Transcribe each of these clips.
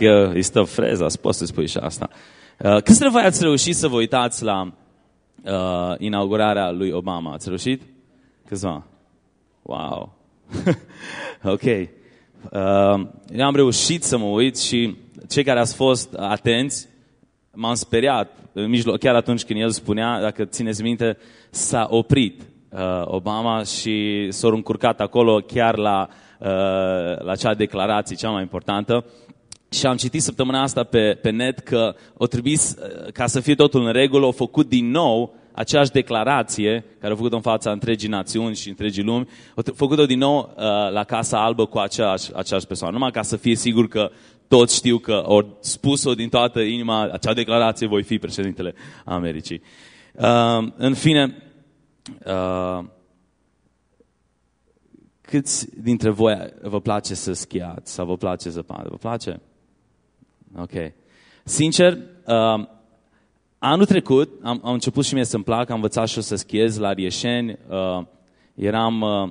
Că îi stă freza, poți să spui și asta. Uh, câți dintre voi ați reușit să vă uitați la uh, inaugurarea lui Obama? Ați reușit? Câțiva? Wow! ok. Uh, eu am reușit să mă uit și cei care ați fost atenți, m-am speriat în mijloc, chiar atunci când el spunea, dacă țineți minte, s-a oprit uh, Obama și s-a încurcat acolo chiar la, uh, la cea declarație cea mai importantă. Și am citit săptămâna asta pe, pe net că o trebuie, ca să fie totul în regulă, au făcut din nou aceeași declarație care au făcut-o în fața întregii națiuni și întregii lumi, au făcut-o din nou uh, la Casa Albă cu aceeași, aceeași persoană. Numai ca să fie sigur că toți știu că au spus-o din toată inima, acea declarație voi fi președintele Americii. Uh, în fine, uh, câți dintre voi vă place să schiați sau vă place zăpadă? Vă place? Ok. Sincer, uh, anul trecut am, am început și mie să-mi placă, am învățat și să schiez la Rieșeni. Uh, eram uh,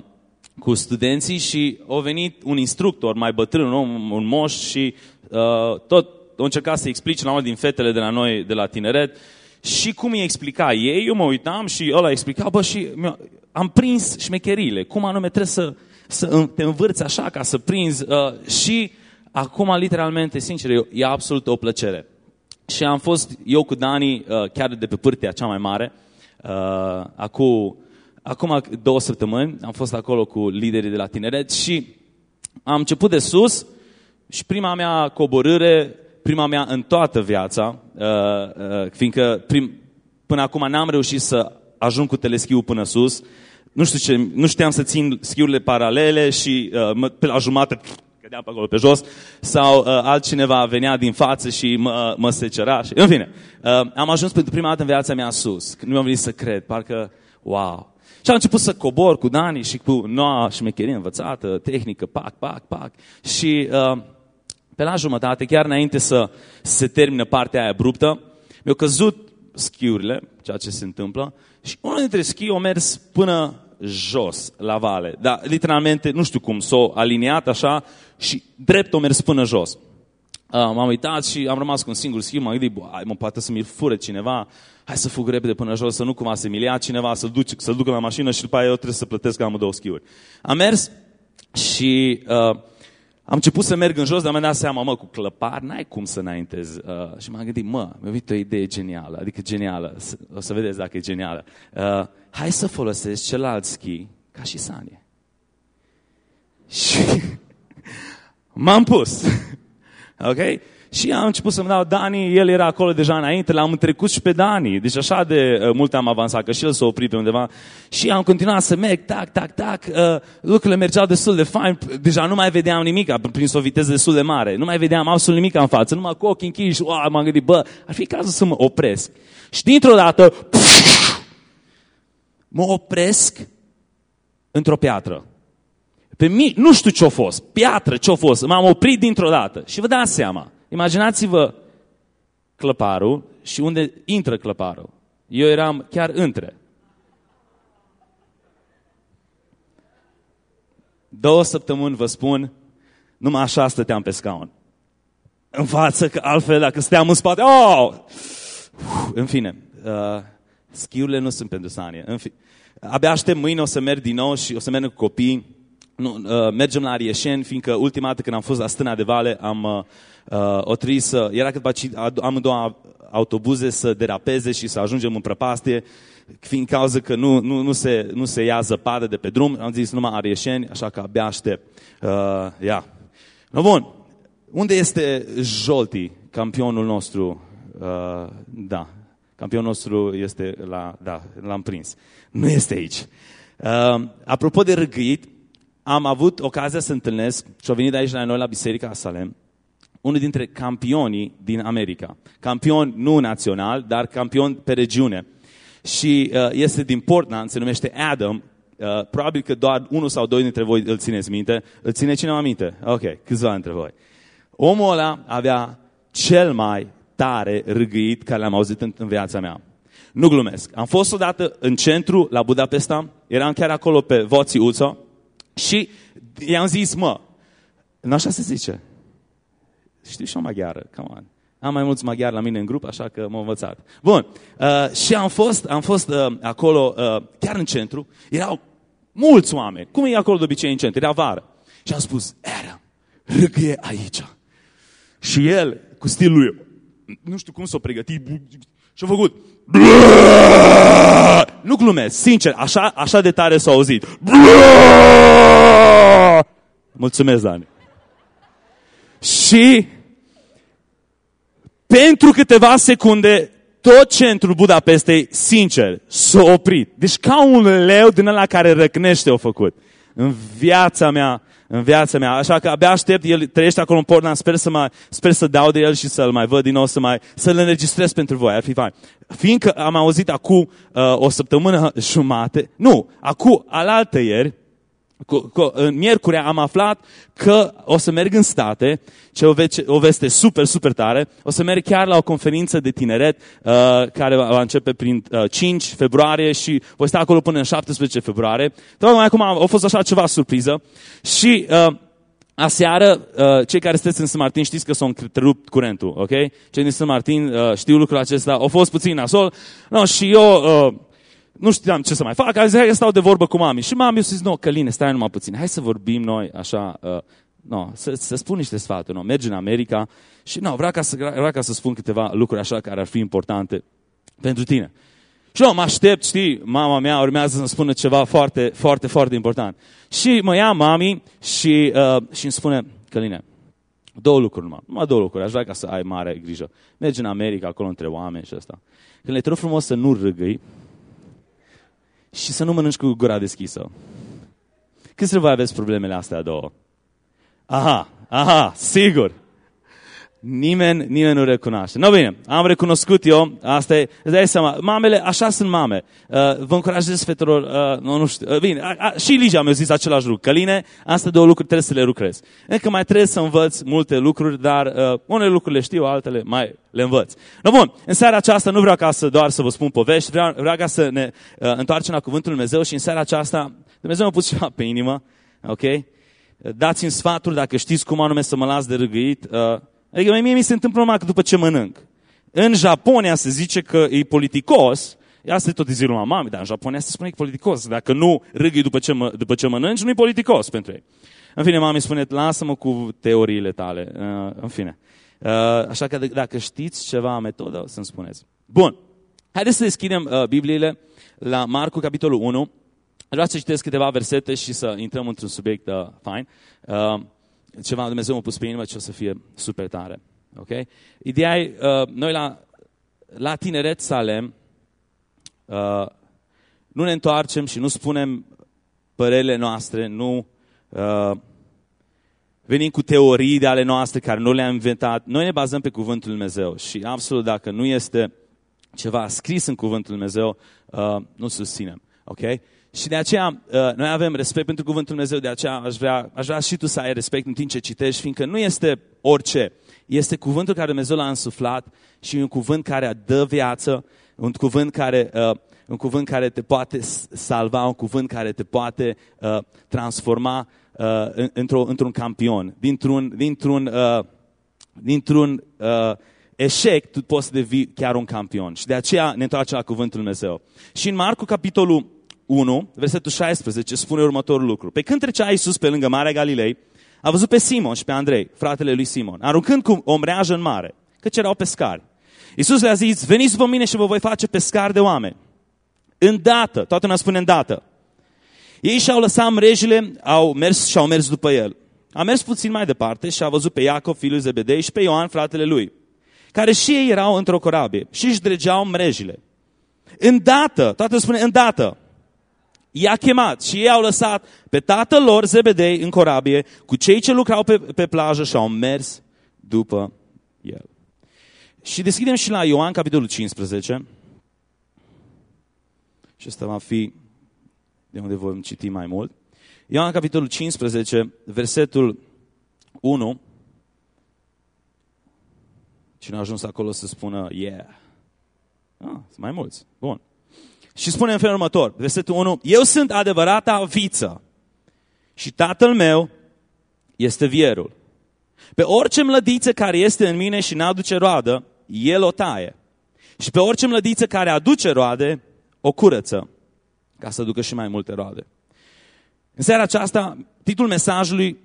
cu studenții și a venit un instructor mai bătrân, un, un moș și uh, tot a încercat să explice la unul din fetele de la noi, de la tineret, și cum îi explica ei, eu mă uitam și ăla explica, bă, și am prins șmecherile, cum anume trebuie să, să te învârți așa ca să prinzi uh, și acum, literalmente, sincer, e absolut o plăcere. Și am fost eu cu Dani uh, chiar de pe pârtea cea mai mare, uh, acum, acum două săptămâni, am fost acolo cu liderii de la tineret și am început de sus și prima mea coborâre, prima mea în toată viața, uh, fiindcă prim, până acum n-am reușit să ajung cu teleschiul până sus, nu, știu ce, nu știam să țin schiurile paralele și uh, pe la jumătate cădeam pe acolo pe jos, sau uh, altcineva venea din față și mă, mă secera. Și, în fine, uh, am ajuns pentru prima dată în viața mea sus. Nu mi-am venit să cred, parcă, wow. Și am început să cobor cu Dani și cu noua șmecherie învățată, tehnică, pac, pac, pac. Și uh, pe la jumătate, chiar înainte să se termină partea aia abruptă, mi-au căzut schiurile, ceea ce se întâmplă, și unul dintre schii a mers până jos, la vale. Dar, literalmente, nu știu cum, s-o aliniat așa și drept o mers până jos. Uh, m-am uitat și am rămas cu un singur schimb, m-am gândit, hai, mă, poate să mi-l fure cineva, hai să fug repede până jos, să nu cumva să mi cineva, să-l, duc, să-l ducă la mașină și după aia eu trebuie să plătesc că am două schiuri. Am mers și uh, am început să merg în jos, dar mi-am dat seama, mă, cu clăpar n-ai cum să înaintezi. Uh, și m-am gândit, mă, mi-a venit o idee genială, adică genială, o să vedeți dacă e genială. Uh, hai să folosesc celălalt schi ca și sanie. Și m-am pus. ok? Și am început să-mi dau Dani, el era acolo deja înainte, l-am trecut și pe Dani. Deci așa de uh, mult am avansat, că și el s-a oprit pe undeva. Și am continuat să merg, tac, tac, tac. Uh, lucrurile mergeau destul de fain. Deja nu mai vedeam nimic, prin o viteză destul de mare. Nu mai vedeam absolut nimic în față, numai cu ochii închiși. Wow, m-am gândit, bă, ar fi cazul să mă opresc. Și dintr-o dată, pf, mă opresc într-o piatră. Pe mine, nu știu ce-a fost, piatră ce-a fost, m-am oprit dintr-o dată. Și vă dați seama, imaginați-vă clăparul și unde intră clăparul. Eu eram chiar între. Două săptămâni, vă spun, numai așa stăteam pe scaun. În față, că altfel, dacă stăteam în spate, oh! În fine, uh, schiurile nu sunt pentru sanie. În fine, abia aștept mâine, o să merg din nou și o să merg cu copii nu, uh, mergem la Arieșeni, fiindcă ultima dată când am fost la Stâna de Vale, am uh, uh o să, era câteva amândouă autobuze să derapeze și să ajungem în prăpastie, fiind cauza că nu, nu, nu, se, nu se ia zăpadă de pe drum, am zis numai Arieșeni, așa că abia aștept. Uh, ia. No, bun. Unde este Jolti, campionul nostru? Uh, da, campionul nostru este la, da, l-am prins. Nu este aici. Uh, apropo de răgâit, am avut ocazia să întâlnesc și au venit aici la noi la Biserica Salem, unul dintre campionii din America. Campion nu național, dar campion pe regiune. Și uh, este din Portland, se numește Adam. Uh, probabil că doar unul sau doi dintre voi îl țineți minte. Îl ține cineva minte? Ok, câțiva dintre voi. Omul ăla avea cel mai tare râgâit care l-am auzit în, în viața mea. Nu glumesc. Am fost odată în centru, la Budapesta, eram chiar acolo pe Voții Uzo, și i-am zis, mă, nu așa se zice. Știu și o maghiară, come on. Am mai mulți maghiari la mine în grup, așa că m-am învățat. Bun, uh, și am fost, am fost uh, acolo, uh, chiar în centru, erau mulți oameni. Cum e acolo de obicei în centru? Era vară. Și am spus, era, râgâie aici. Și el, cu stilul lui, nu știu cum s-o pregătit, și-a făcut, nu glumesc, sincer, așa, așa de tare s-a auzit. Mulțumesc, Dani. Și pentru câteva secunde, tot centrul Budapestei, sincer, s-a oprit. Deci ca un leu din ăla care răcnește o făcut. În viața mea, în viața mea. Așa că abia aștept, el trăiește acolo în Portland, sper să, mai, sper să dau de el și să-l mai văd din nou, să mai, să-l înregistrez pentru voi, ar fi fain. Fiindcă am auzit acum uh, o săptămână jumate, nu, acum alaltă ieri, cu, cu, în miercuri am aflat că o să merg în state, ce o, vece, o veste super, super tare, o să merg chiar la o conferință de tineret uh, care va, va începe prin uh, 5 februarie și voi sta acolo până în 17 februarie. Tocmai acum a fost așa ceva surpriză și uh, Aseară, uh, cei care sunteți în St. Martin știți că s-a întrerupt curentul, ok? Cei din St. Martin uh, știu lucrul acesta, au fost puțin nasol. No, și eu uh, nu știam ce să mai fac, am zis, hai că stau de vorbă cu mami. Și mami a zis, nu, Căline, stai numai puțin, hai să vorbim noi așa, uh, no, să, să spun niște sfaturi, no, mergi în America și no, vreau, ca să, vreau ca să spun câteva lucruri așa care ar fi importante pentru tine. Și nu, mă aștept, știi, mama mea urmează să-mi spună ceva foarte, foarte, foarte important. Și mă ia mami și, uh, și îmi spune, Căline, două lucruri numai, numai două lucruri, aș vrea ca să ai mare grijă. Mergi în America, acolo între oameni și asta. Când le te rog frumos să nu râgăi, și să nu mănânci cu gura deschisă. Câți voi aveți problemele astea două? Aha, aha, sigur. Nimeni, nimeni nu recunoaște. No, bine, am recunoscut eu, asta e, îți dai seama, mamele, așa sunt mame. Uh, vă încurajez fetelor, uh, nu, nu știu, uh, bine, a, a, și Ligia mi-a zis același lucru. Căline, astea două lucruri trebuie să le lucrez. Încă mai trebuie să învăț multe lucruri, dar uh, unele lucruri le știu, altele mai le învăț. No, bun, în seara aceasta nu vreau ca să doar să vă spun povești, vreau, vreau ca să ne uh, întoarcem la Cuvântul Lui Dumnezeu și în seara aceasta Dumnezeu m-a pus ceva pe inimă, ok? Dați-mi sfaturi dacă știți cum anume să mă las de râgăit, uh, Adică mie mi se întâmplă numai că după ce mănânc. În Japonia se zice că e politicos, Asta e tot de zilul mami, dar în Japonia se spune că e politicos. Dacă nu râgâi după ce, mă, după ce mănânci, nu e politicos pentru ei. În fine, mami spune, lasă-mă cu teoriile tale. Uh, în fine. Uh, așa că dacă știți ceva metodă, să-mi spuneți. Bun. Haideți să deschidem uh, Bibliile la Marcu, capitolul 1. Vreau să citesc câteva versete și să intrăm într-un subiect uh, fain. Uh, ceva Dumnezeu m-a pus pe inimă ce o să fie super tare. Ok? Ideea e, uh, noi la, la tineret Salem uh, nu ne întoarcem și nu spunem părerile noastre, nu uh, venim cu teorii de ale noastre care nu le-am inventat. Noi ne bazăm pe Cuvântul Lui Dumnezeu și absolut dacă nu este ceva scris în Cuvântul Lui Dumnezeu, uh, nu susținem. Ok? Și de aceea, uh, noi avem respect pentru Cuvântul Dumnezeu, de aceea aș vrea, aș vrea și tu să ai respect în timp ce citești, fiindcă nu este orice. Este cuvântul care Dumnezeu l-a însuflat și un cuvânt care dă viață, un cuvânt care, uh, un cuvânt care te poate salva, un cuvânt care te poate uh, transforma într-o, într-un campion. Dintr-un, dintr-un, dintr-un eșec, tu poți să devii chiar un campion. Și de aceea ne întoarcem la cuvântul Dumnezeu. Și în Marcu, capitolul 1, versetul 16, spune următorul lucru. Pe când trecea Iisus pe lângă Marea Galilei, a văzut pe Simon și pe Andrei, fratele lui Simon, aruncând cu o mreajă în mare, căci erau pescari. Iisus le-a zis, veniți după mine și vă voi face pescari de oameni. Îndată, toată lumea spune îndată. Ei și-au lăsat mrejile, au mers și au mers după el. A mers puțin mai departe și a văzut pe Iacov, fiul Zebedei, și pe Ioan, fratele lui, care și ei erau într-o corabie și își dregeau mrejile. Îndată, toată spune îndată, i-a chemat și ei au lăsat pe tatăl lor, Zebedei, în corabie, cu cei ce lucrau pe, pe plajă și au mers după el. Și deschidem și la Ioan, capitolul 15. Și asta va fi de unde vom citi mai mult. Ioan, capitolul 15, versetul 1. Cine a ajuns acolo să spună, yeah. Ah, sunt mai mulți. Bun. Și spune în felul următor, versetul 1, Eu sunt adevărata viță și tatăl meu este vierul. Pe orice mlădiță care este în mine și n-aduce roadă, el o taie. Și pe orice mlădiță care aduce roade, o curăță, ca să ducă și mai multe roade. În seara aceasta, titlul mesajului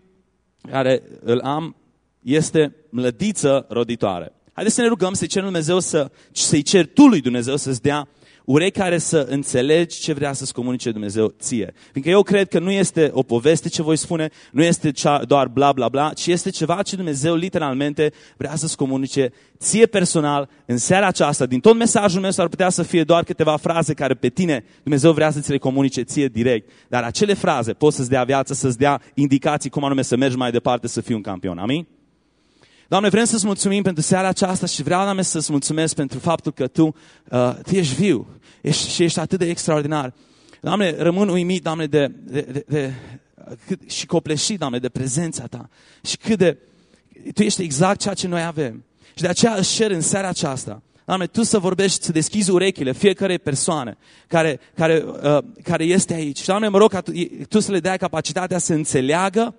care îl am este Mlădiță roditoare. Haideți să ne rugăm să-i cerem Dumnezeu să, să-i cer tu lui Dumnezeu să-ți dea urechi care să înțelegi ce vrea să-ți comunice Dumnezeu ție. Fiindcă eu cred că nu este o poveste ce voi spune, nu este cea, doar bla bla bla, ci este ceva ce Dumnezeu literalmente vrea să-ți comunice ție personal în seara aceasta. Din tot mesajul meu s-ar putea să fie doar câteva fraze care pe tine Dumnezeu vrea să ți le comunice ție direct. Dar acele fraze pot să-ți dea viață, să-ți dea indicații cum anume să mergi mai departe să fii un campion. Amin? Doamne, vrem să-ți mulțumim pentru seara aceasta și vreau, Doamne, să-ți mulțumesc pentru faptul că Tu, uh, tu ești viu ești, și ești atât de extraordinar. Doamne, rămân uimit, Doamne, de, de, de, de cât, și copleșit, Doamne, de prezența Ta. Și cât de... Tu ești exact ceea ce noi avem. Și de aceea își cer în seara aceasta, Doamne, Tu să vorbești, să deschizi urechile fiecare persoană care, care, uh, care este aici. Și, Doamne, mă rog ca tu, tu să le dai capacitatea să înțeleagă,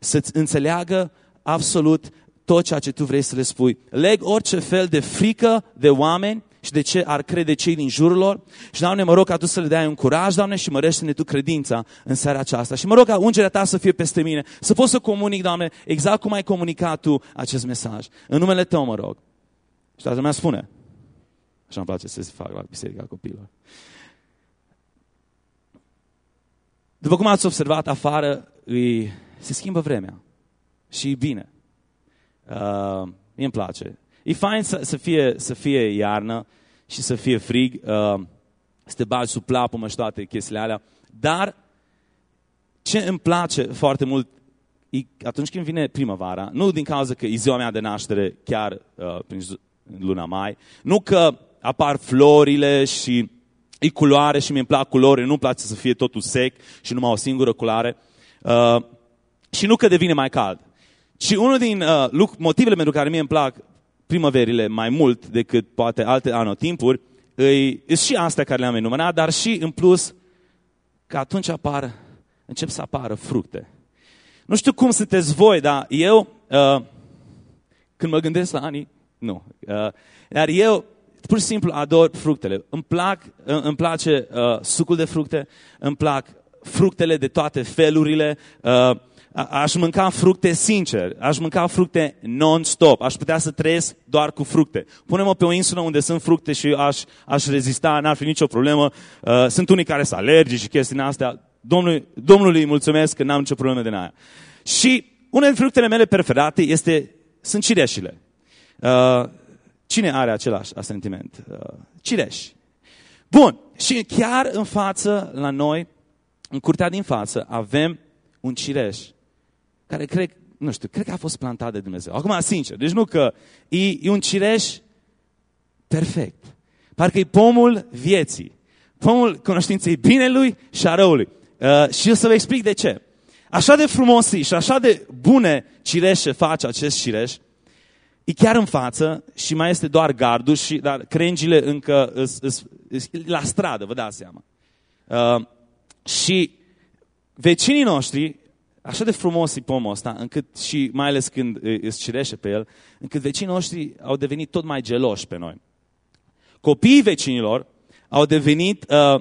să înțeleagă absolut tot ceea ce Tu vrei să le spui. Leg orice fel de frică de oameni și de ce ar crede cei din jurul lor. Și, Doamne, mă rog ca Tu să le dai un curaj, Doamne, și mărește-ne Tu credința în seara aceasta. Și mă rog ca ungerea Ta să fie peste mine, să pot să comunic, Doamne, exact cum ai comunicat Tu acest mesaj. În numele Tău, mă rog. Și toată lumea spune. Așa îmi place să se fac la biserica copiilor. După cum ați observat, afară îi, se schimbă vremea. Și e bine. Uh, îmi place. E fain să, să, fie, să fie iarnă și să fie frig, uh, să te bagi sub plapumă și toate chestiile alea, dar ce îmi place foarte mult e atunci când vine primăvara, nu din cauza că e ziua mea de naștere chiar uh, prin luna mai, nu că apar florile și e culoare și mi-mi plac culori, nu-mi place să fie totul sec și numai o singură culoare, uh, și nu că devine mai cald. Și unul din uh, motivele pentru care mie îmi plac primăverile mai mult decât poate alte anotimpuri, îi, îi și astea care le-am enumerat, dar și în plus că atunci apar, încep să apară fructe. Nu știu cum sunteți voi, dar eu, uh, când mă gândesc la anii, nu. Uh, dar eu pur și simplu ador fructele. Îmi, plac, uh, îmi place uh, sucul de fructe, îmi plac fructele de toate felurile, uh, aș mânca fructe sincer, aș mânca fructe non-stop, aș putea să trăiesc doar cu fructe. Pune-mă pe o insulă unde sunt fructe și aș, aș rezista, n-ar fi nicio problemă. Uh, sunt unii care sunt alergici și chestii astea. Domnului, Domnului mulțumesc că n-am nicio problemă din aia. Și una din fructele mele preferate este, sunt cireșile. Uh, cine are același sentiment? Uh, cireși. Bun. Și chiar în față, la noi, în curtea din față, avem un cireș care cred, nu știu, cred că a fost plantat de Dumnezeu. Acum, sincer, deci nu că e, e un cireș perfect. Parcă e pomul vieții. Pomul cunoștinței binelui și a răului. Uh, și o să vă explic de ce. Așa de frumos și așa de bune cireșe face acest cireș, e chiar în față și mai este doar gardul, și, dar crengile încă îs, la stradă, vă dați seama. Uh, și vecinii noștri așa de frumos e pomul ăsta, încât și mai ales când îți cirește pe el, încât vecinii noștri au devenit tot mai geloși pe noi. Copiii vecinilor au devenit, uh,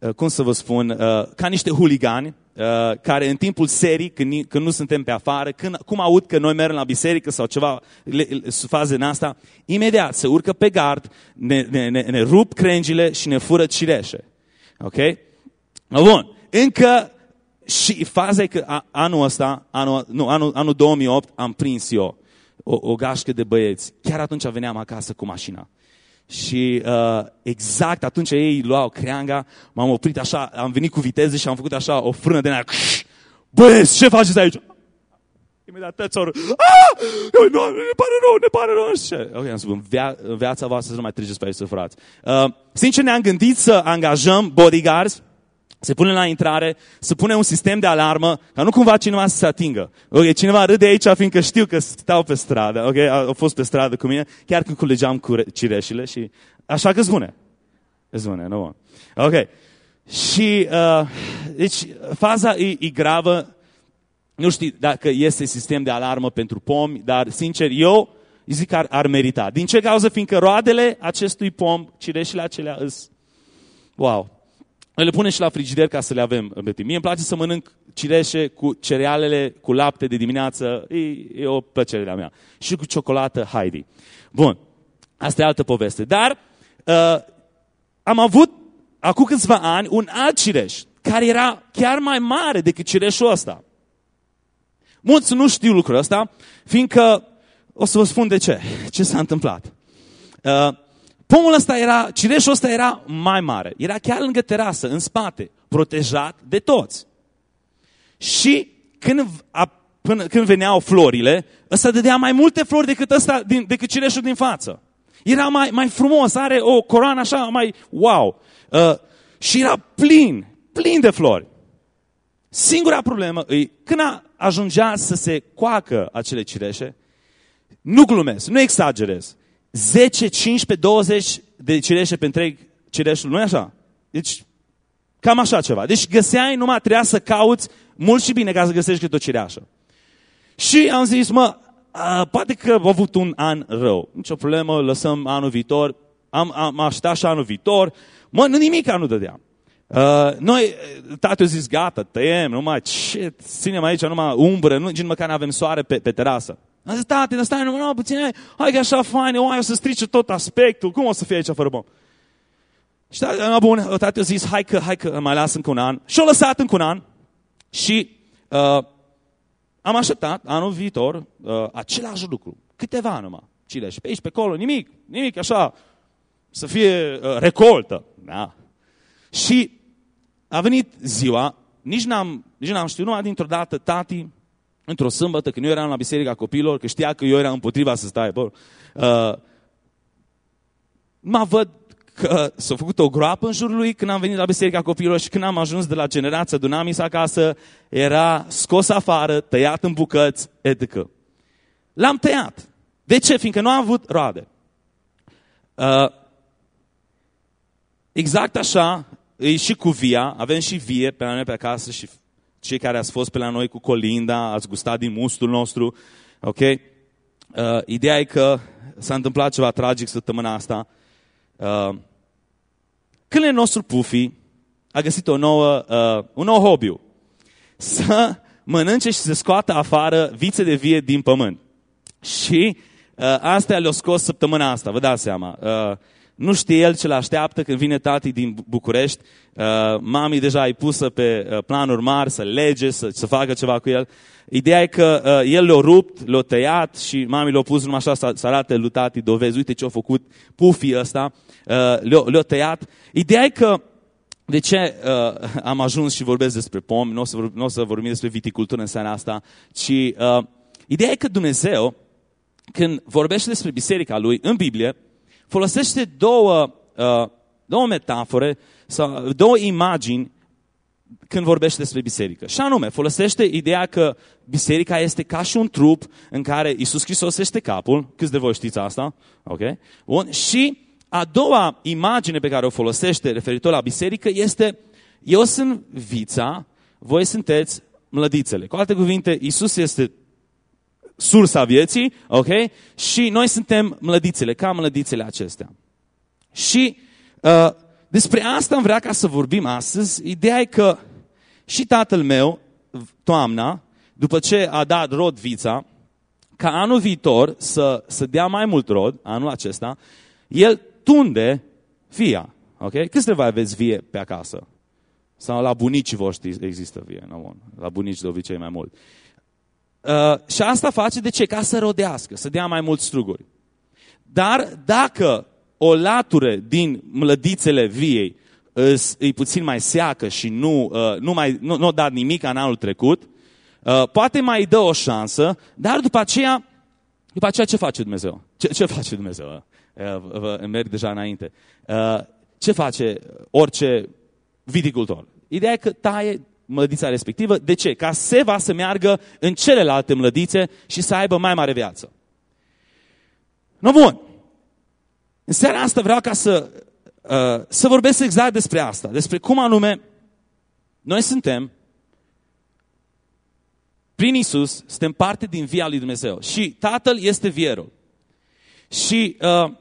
uh, cum să vă spun, uh, ca niște huligani, uh, care în timpul serii, când, când nu suntem pe afară, când, cum aud că noi mergem la biserică sau ceva, le, le, faze în asta, imediat se urcă pe gard, ne, ne, ne, ne rup crengile și ne fură cireșe. Ok? Bun. Încă și faza e că anul ăsta, anul, nu, anul, anul 2008, am prins eu o, o gașcă de băieți. Chiar atunci veneam acasă cu mașina. Și uh, exact atunci ei luau creanga, m-am oprit așa, am venit cu viteză și am făcut așa o frână de aia. Băieți, ce faceți aici? Imediat tățorul. Ah! Nu, ne pare rău, ne pare rău. Ce? Ok, am spus, via, viața voastră să nu mai treceți pe aici, frați. Uh, sincer, ne-am gândit să angajăm bodyguards se pune la intrare, se pune un sistem de alarmă, ca nu cumva cineva să se atingă. Ok, cineva râde aici, fiindcă știu că stau pe stradă, ok, au fost pe stradă cu mine, chiar când culegeam cu cireșile și așa că spune. Spune, nu Ok. Și, uh, deci, faza e, e gravă Nu știu dacă este sistem de alarmă pentru pomi, dar sincer eu zic că ar, ar merita. Din ce cauză? Fiindcă roadele acestui pom, cireșile acelea îs, wow, le punem și la frigider ca să le avem în timp. Mie îmi place să mănânc cireșe cu cerealele, cu lapte de dimineață, e, e o plăcere a mea. Și cu ciocolată Heidi. Bun, asta e altă poveste. Dar uh, am avut acum câțiva ani un alt cireș care era chiar mai mare decât cireșul ăsta. Mulți nu știu lucrul ăsta, fiindcă, o să vă spun de ce, ce s-a întâmplat. Uh, pomul ăsta era, cireșul ăsta era mai mare, era chiar lângă terasă, în spate, protejat de toți. Și când, a, până, când veneau florile, ăsta dădea mai multe flori decât, ăsta, din, decât cireșul din față. Era mai, mai frumos, are o coroană așa, mai wow. Uh, și era plin, plin de flori. Singura problemă e, când a, ajungea să se coacă acele cireșe, nu glumesc, nu exagerez, 10, 15, 20 de cireșe pe întreg cireșul, nu e așa? Deci, cam așa ceva. Deci găseai, numai trebuia să cauți mult și bine ca să găsești câte o cireașă. Și am zis, mă, a, poate că am avut un an rău. Nici o problemă, lăsăm anul viitor. Am, am așteptat și anul viitor. Mă, nu nimic nu dădea. Uh, noi, tatăl a zis, gata, tăiem, numai ce, ținem aici numai umbră, nu, nici măcar nu avem soare pe, pe terasă. Am zis, tate, dar stai numai puțin, hai, hai că așa fain, o, o să strice tot aspectul, cum o să fie aici fără bom? Și da, bun, tatăl a zis, hai că, hai că mai las încă un an. Și-a lăsat încă un an și uh, am așteptat anul viitor uh, același lucru. Câteva numai. Cine și pe aici, pe acolo, nimic, nimic, așa, să fie uh, recoltă. Da. Și a venit ziua, nici n-am, nici n-am știut, numai dintr-o dată, tati, într-o sâmbătă, când eu eram la biserica copilor, că știa că eu eram împotriva să stai, bă, uh, mă văd că s-a făcut o groapă în jurul lui când am venit la biserica copilor și când am ajuns de la generația Dunamis acasă, era scos afară, tăiat în bucăți, etc. L-am tăiat. De ce? Fiindcă nu a avut roade. Uh, exact așa e și cu via, avem și vie pe la noi pe acasă și cei care ați fost pe la noi cu colinda, ați gustat din mustul nostru, ok? Uh, ideea e că s-a întâmplat ceva tragic săptămâna asta. Uh, câinele nostru Pufi a găsit o nouă, uh, un nou hobby să mănânce și să scoată afară vițe de vie din pământ. Și uh, asta le-a scos săptămâna asta, vă dați seama. Uh, nu știe el ce l-așteaptă când vine tati din București. Uh, mami deja e pusă pe uh, planuri mari să lege, să, să facă ceva cu el. Ideea e că uh, el le-a rupt, le-a tăiat și mami l-a pus numai așa să, să arate lui tati dovezi. Uite ce a făcut pufii ăsta. Uh, le-a, le tăiat. Ideea e că de ce uh, am ajuns și vorbesc despre pomi, nu o să, nu o să vorbim despre viticultură în seara asta, ci uh, ideea e că Dumnezeu, când vorbește despre biserica lui în Biblie, folosește două, uh, două metafore sau două imagini când vorbește despre biserică. Și anume, folosește ideea că biserica este ca și un trup în care Isus Hristos este capul. Câți de voi știți asta? Ok? Bun. Și a doua imagine pe care o folosește referitor la biserică este eu sunt vița, voi sunteți mlădițele. Cu alte cuvinte, Isus este sursa vieții, ok? Și noi suntem mlădițele, ca mlădițele acestea. Și uh, despre asta am vrea ca să vorbim astăzi. Ideea e că și tatăl meu, toamna, după ce a dat rod vița, ca anul viitor să, să dea mai mult rod, anul acesta, el tunde via. Ok? Câți de aveți vie pe acasă? Sau la bunicii voștri există vie. No, bun. La bunici de obicei mai mult. Uh, și asta face de ce? Ca să rodească, să dea mai mulți struguri. Dar dacă o latură din mlădițele viei e puțin mai seacă și nu, uh, nu, mai, nu, nu dat nimic în anul trecut, uh, poate mai dă o șansă, dar după aceea, după aceea ce face Dumnezeu? Ce, ce face Dumnezeu? Uh, merg deja înainte. Uh, ce face orice viticultor? Ideea e că taie mlădița respectivă. De ce? Ca seva să meargă în celelalte mlădițe și să aibă mai mare viață. No, bun. În seara asta vreau ca să, uh, să vorbesc exact despre asta. Despre cum anume noi suntem prin Isus, suntem parte din via lui Dumnezeu. Și Tatăl este vierul. Și uh,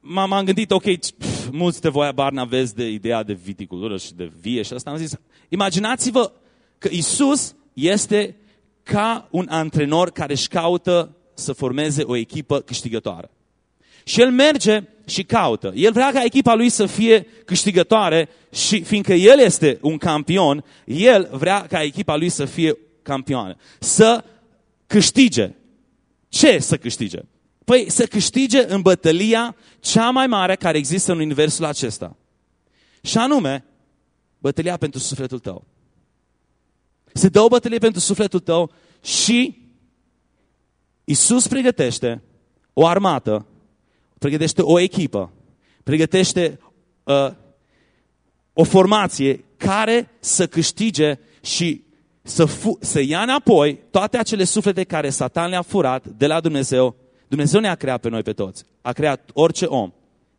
m-am gândit, ok, pf, mulți de voi abar n-aveți de ideea de viticultură și de vie și asta am zis, imaginați-vă că Isus este ca un antrenor care își caută să formeze o echipă câștigătoare. Și el merge și caută. El vrea ca echipa lui să fie câștigătoare și fiindcă el este un campion, el vrea ca echipa lui să fie campioană. Să câștige. Ce să câștige? Păi să câștige în bătălia cea mai mare care există în universul acesta. Și anume, bătălia pentru sufletul tău. Se dă o bătălie pentru sufletul tău și Isus pregătește o armată, pregătește o echipă, pregătește uh, o formație care să câștige și să, fu- să ia înapoi toate acele suflete care Satan le-a furat de la Dumnezeu. Dumnezeu ne-a creat pe noi pe toți. A creat orice om.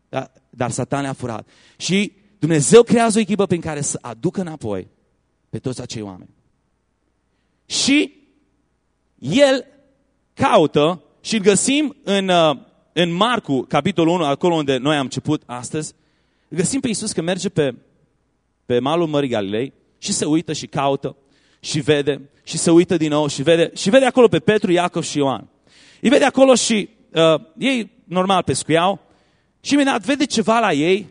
Da? Dar Satan le-a furat. Și Dumnezeu creează o echipă prin care să aducă înapoi pe toți acei oameni. Și El caută și îl găsim în, uh, în Marcu, capitolul 1, acolo unde noi am început astăzi, îl găsim pe Iisus că merge pe, pe malul Mării Galilei și se uită și caută și vede și se uită din nou și vede, și vede acolo pe Petru, Iacov și Ioan. Îi vede acolo și uh, ei normal pescuiau și imediat vede ceva la ei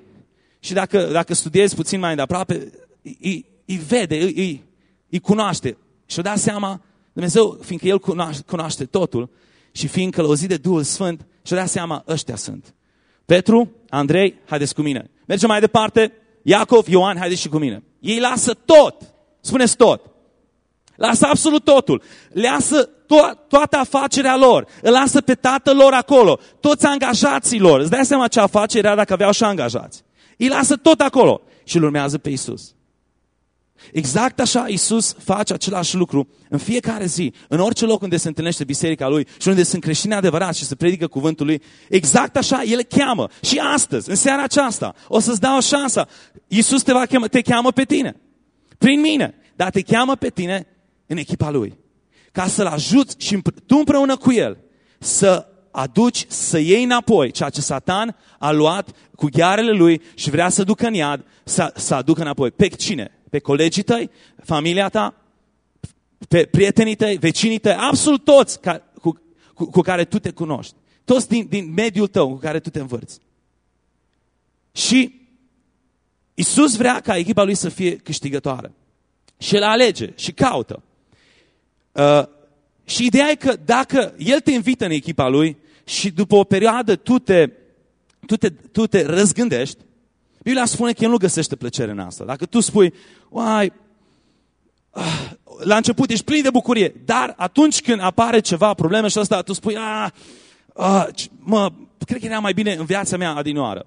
și dacă, dacă studiezi puțin mai de aproape, îi, îi vede, îi, îi, îi cunoaște și-o da seama, Dumnezeu, fiindcă El cunoaște, cunoaște totul și fiind călăuzit de Duhul Sfânt, și-o da seama, ăștia sunt. Petru, Andrei, haideți cu mine. Mergem mai departe, Iacov, Ioan, haideți și cu mine. Ei lasă tot, spuneți tot. Lasă absolut totul. Lasă to- toată afacerea lor. Îl lasă pe tatăl lor acolo. Toți angajații lor. Îți dai seama ce afacere era dacă aveau și angajați. Îi lasă tot acolo și îl urmează pe Isus. Exact așa Isus face același lucru în fiecare zi, în orice loc unde se întâlnește biserica Lui și unde sunt creștini adevărați și se predică cuvântul Lui. Exact așa El cheamă. Și astăzi, în seara aceasta, o să-ți dau o șansă. Isus te, va cheamă, te cheamă pe tine. Prin mine. Dar te cheamă pe tine în echipa Lui. Ca să-L ajuți și tu împreună cu El să aduci, să iei înapoi ceea ce Satan a luat cu ghearele lui și vrea să ducă în iad, să, să aducă înapoi. Pe cine? Pe colegii tăi? Familia ta? Pe prietenii tăi? Vecinii tăi? Absolut toți ca, cu, cu, cu care tu te cunoști. Toți din, din mediul tău cu care tu te învârți. Și Isus vrea ca echipa lui să fie câștigătoare. Și el alege și caută. Uh, și ideea e că dacă el te invită în echipa lui și după o perioadă tu te, tu te, tu te răzgândești, Biblia spune că el nu găsește plăcere în asta. Dacă tu spui, uai, ah, la început ești plin de bucurie, dar atunci când apare ceva, probleme și asta, tu spui, a, ah, a, mă, cred că era mai bine în viața mea adinoară.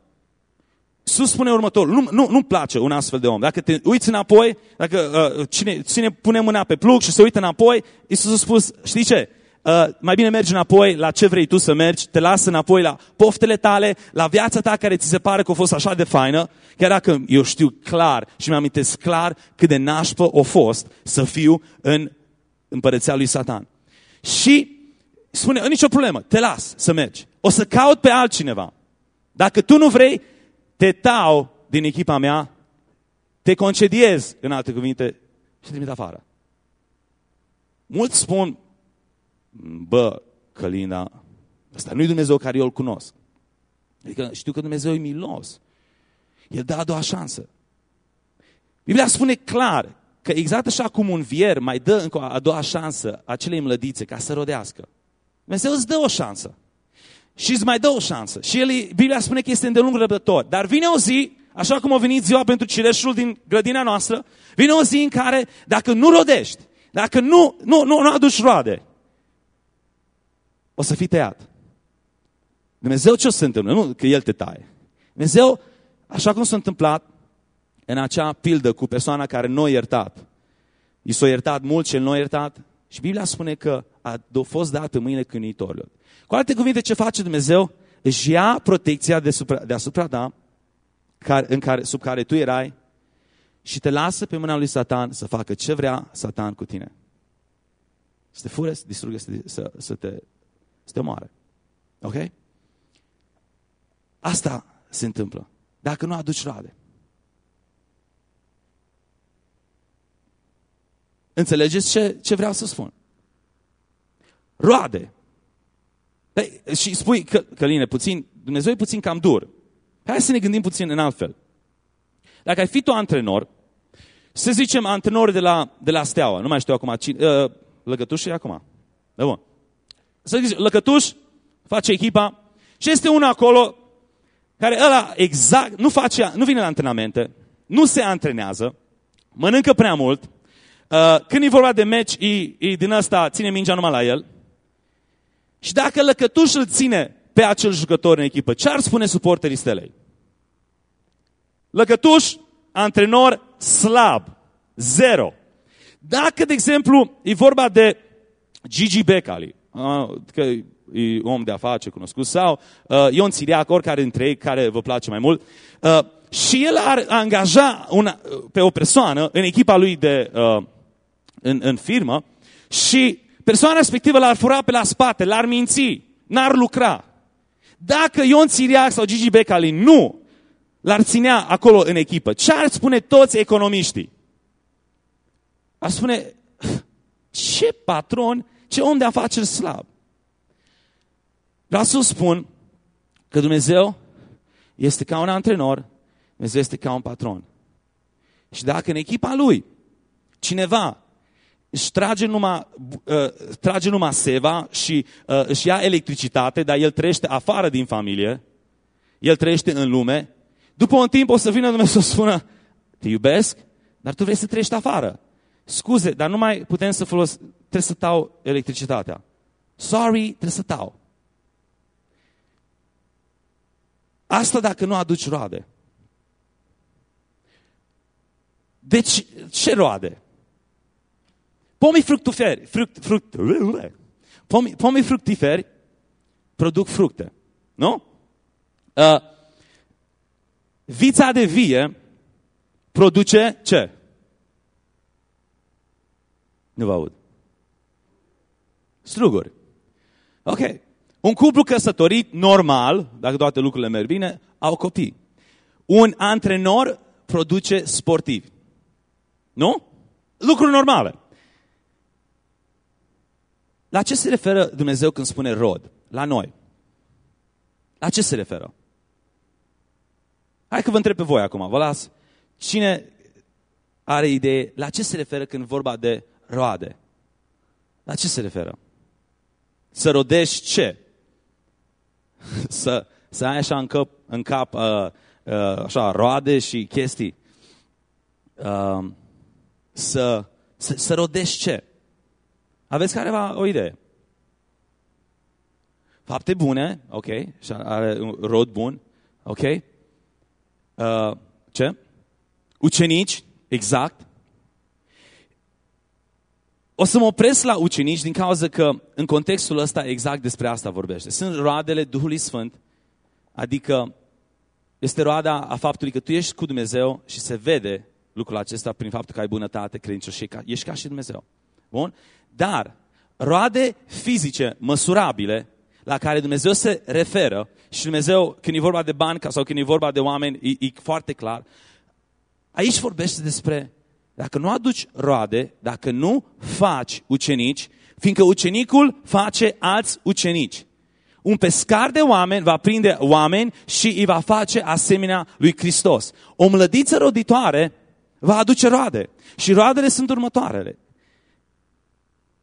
Sus spune următorul, nu, nu, nu-mi place un astfel de om. Dacă te uiți înapoi, dacă uh, cine, cine pune mâna pe plug și se uită înapoi, Iisus a spus, știi ce? Uh, mai bine mergi înapoi la ce vrei tu să mergi, te lasă înapoi la poftele tale, la viața ta care ți se pare că a fost așa de faină, chiar dacă eu știu clar și mi-am amintesc clar cât de nașpă a fost să fiu în împărăția lui Satan. Și spune, nicio problemă, te las să mergi. O să caut pe altcineva. Dacă tu nu vrei, te tau din echipa mea, te concediez, în alte cuvinte, și te trimit afară. Mulți spun, bă, Călina, ăsta nu-i Dumnezeu care eu îl cunosc. Adică știu că Dumnezeu e milos. El dă a doua șansă. Biblia spune clar că exact așa cum un vier mai dă încă a doua șansă acelei mlădițe ca să rodească, Dumnezeu îți dă o șansă. Și îți mai dă o șansă. Și el, Biblia spune că este îndelung răbdător. Dar vine o zi, așa cum a venit ziua pentru cireșul din grădina noastră, vine o zi în care, dacă nu rodești, dacă nu, nu, nu, nu aduci roade, o să fii tăiat. Dumnezeu ce o să întâmplă? Nu că El te taie. Dumnezeu, așa cum s-a întâmplat în acea pildă cu persoana care nu a iertat, i s-a iertat mult și el nu a iertat, și Biblia spune că a fost dat pe mâine câinitorilor. Cu alte cuvinte, ce face Dumnezeu? Își ia protecția deasupra, deasupra ta, care, în care, sub care tu erai, și te lasă pe mâna lui Satan să facă ce vrea Satan cu tine. Să te fure, să te distrugă, să te, să, să te, să te omoare. Ok? Asta se întâmplă. Dacă nu aduci roade. Înțelegeți ce, ce vreau să spun? Roade. Păi, și spui, că, Căline, puțin, Dumnezeu e puțin cam dur. Hai să ne gândim puțin în alt fel. Dacă ai fi tu antrenor, să zicem antrenor de la, de la Steaua, nu mai știu acum, cine, uh, Lăcătuș e acum. Da, bun. Să zici, Lăcătuș face echipa și este unul acolo care ăla exact, nu, face, nu vine la antrenamente, nu se antrenează, mănâncă prea mult, uh, când e vorba de meci, e, e din ăsta, ține mingea numai la el. Și dacă Lăcătuș îl ține pe acel jucător în echipă, ce ar spune suporterii stelei? Lăcătuș, antrenor slab, zero. Dacă, de exemplu, e vorba de Gigi Becali, că e om de afaceri cunoscut, sau uh, Ion Țiriac, oricare dintre ei care vă place mai mult, uh, și el ar angaja una, pe o persoană în echipa lui de, uh, în, în firmă și persoana respectivă l-ar fura pe la spate, l-ar minți, n-ar lucra. Dacă Ion Țiriac sau Gigi Becali nu l-ar ținea acolo în echipă, ce ar spune toți economiștii? Ar spune, ce patron, ce om de afaceri slab. Vreau să spun că Dumnezeu este ca un antrenor, Dumnezeu este ca un patron. Și dacă în echipa lui cineva își trage numai, uh, trage numai seva și uh, își ia electricitate, dar el trăiește afară din familie, el trăiește în lume, după un timp o să vină Dumnezeu să spună, te iubesc, dar tu vrei să trăiești afară. Scuze, dar nu mai putem să folos... Trebuie să tau electricitatea. Sorry, trebuie să tau. Asta dacă nu aduci roade. Deci, ce roade? Pomii fructiferi, fruct, fruct, pomii, pomii fructiferi produc fructe. Nu? Uh, vița de vie produce ce? Nu vă aud. Struguri. Ok. Un cuplu căsătorit normal, dacă toate lucrurile merg bine, au copii. Un antrenor produce sportivi. Nu? Lucruri normale. La ce se referă Dumnezeu când spune rod? La noi. La ce se referă? Hai că vă întreb pe voi acum, vă las. Cine are idee la ce se referă când vorba de roade. La ce se referă? Să rodești ce? Să, să ai așa în cap, în cap uh, uh, așa, roade și chestii. Uh, să, să, să rodești ce? Aveți careva o idee? Fapte bune, ok, și are un rod bun, ok. Uh, ce? Ucenici, exact. O să mă opresc la ucenici din cauza că în contextul ăsta exact despre asta vorbește. Sunt roadele Duhului Sfânt, adică este roada a faptului că tu ești cu Dumnezeu și se vede lucrul acesta prin faptul că ai bunătate, credință și ești ca și Dumnezeu. Bun? Dar roade fizice, măsurabile, la care Dumnezeu se referă și Dumnezeu, când e vorba de bani sau când e vorba de oameni, e, e foarte clar. Aici vorbește despre dacă nu aduci roade, dacă nu faci ucenici, fiindcă ucenicul face alți ucenici. Un pescar de oameni va prinde oameni și îi va face asemenea lui Hristos. O mlădiță roditoare va aduce roade. Și roadele sunt următoarele.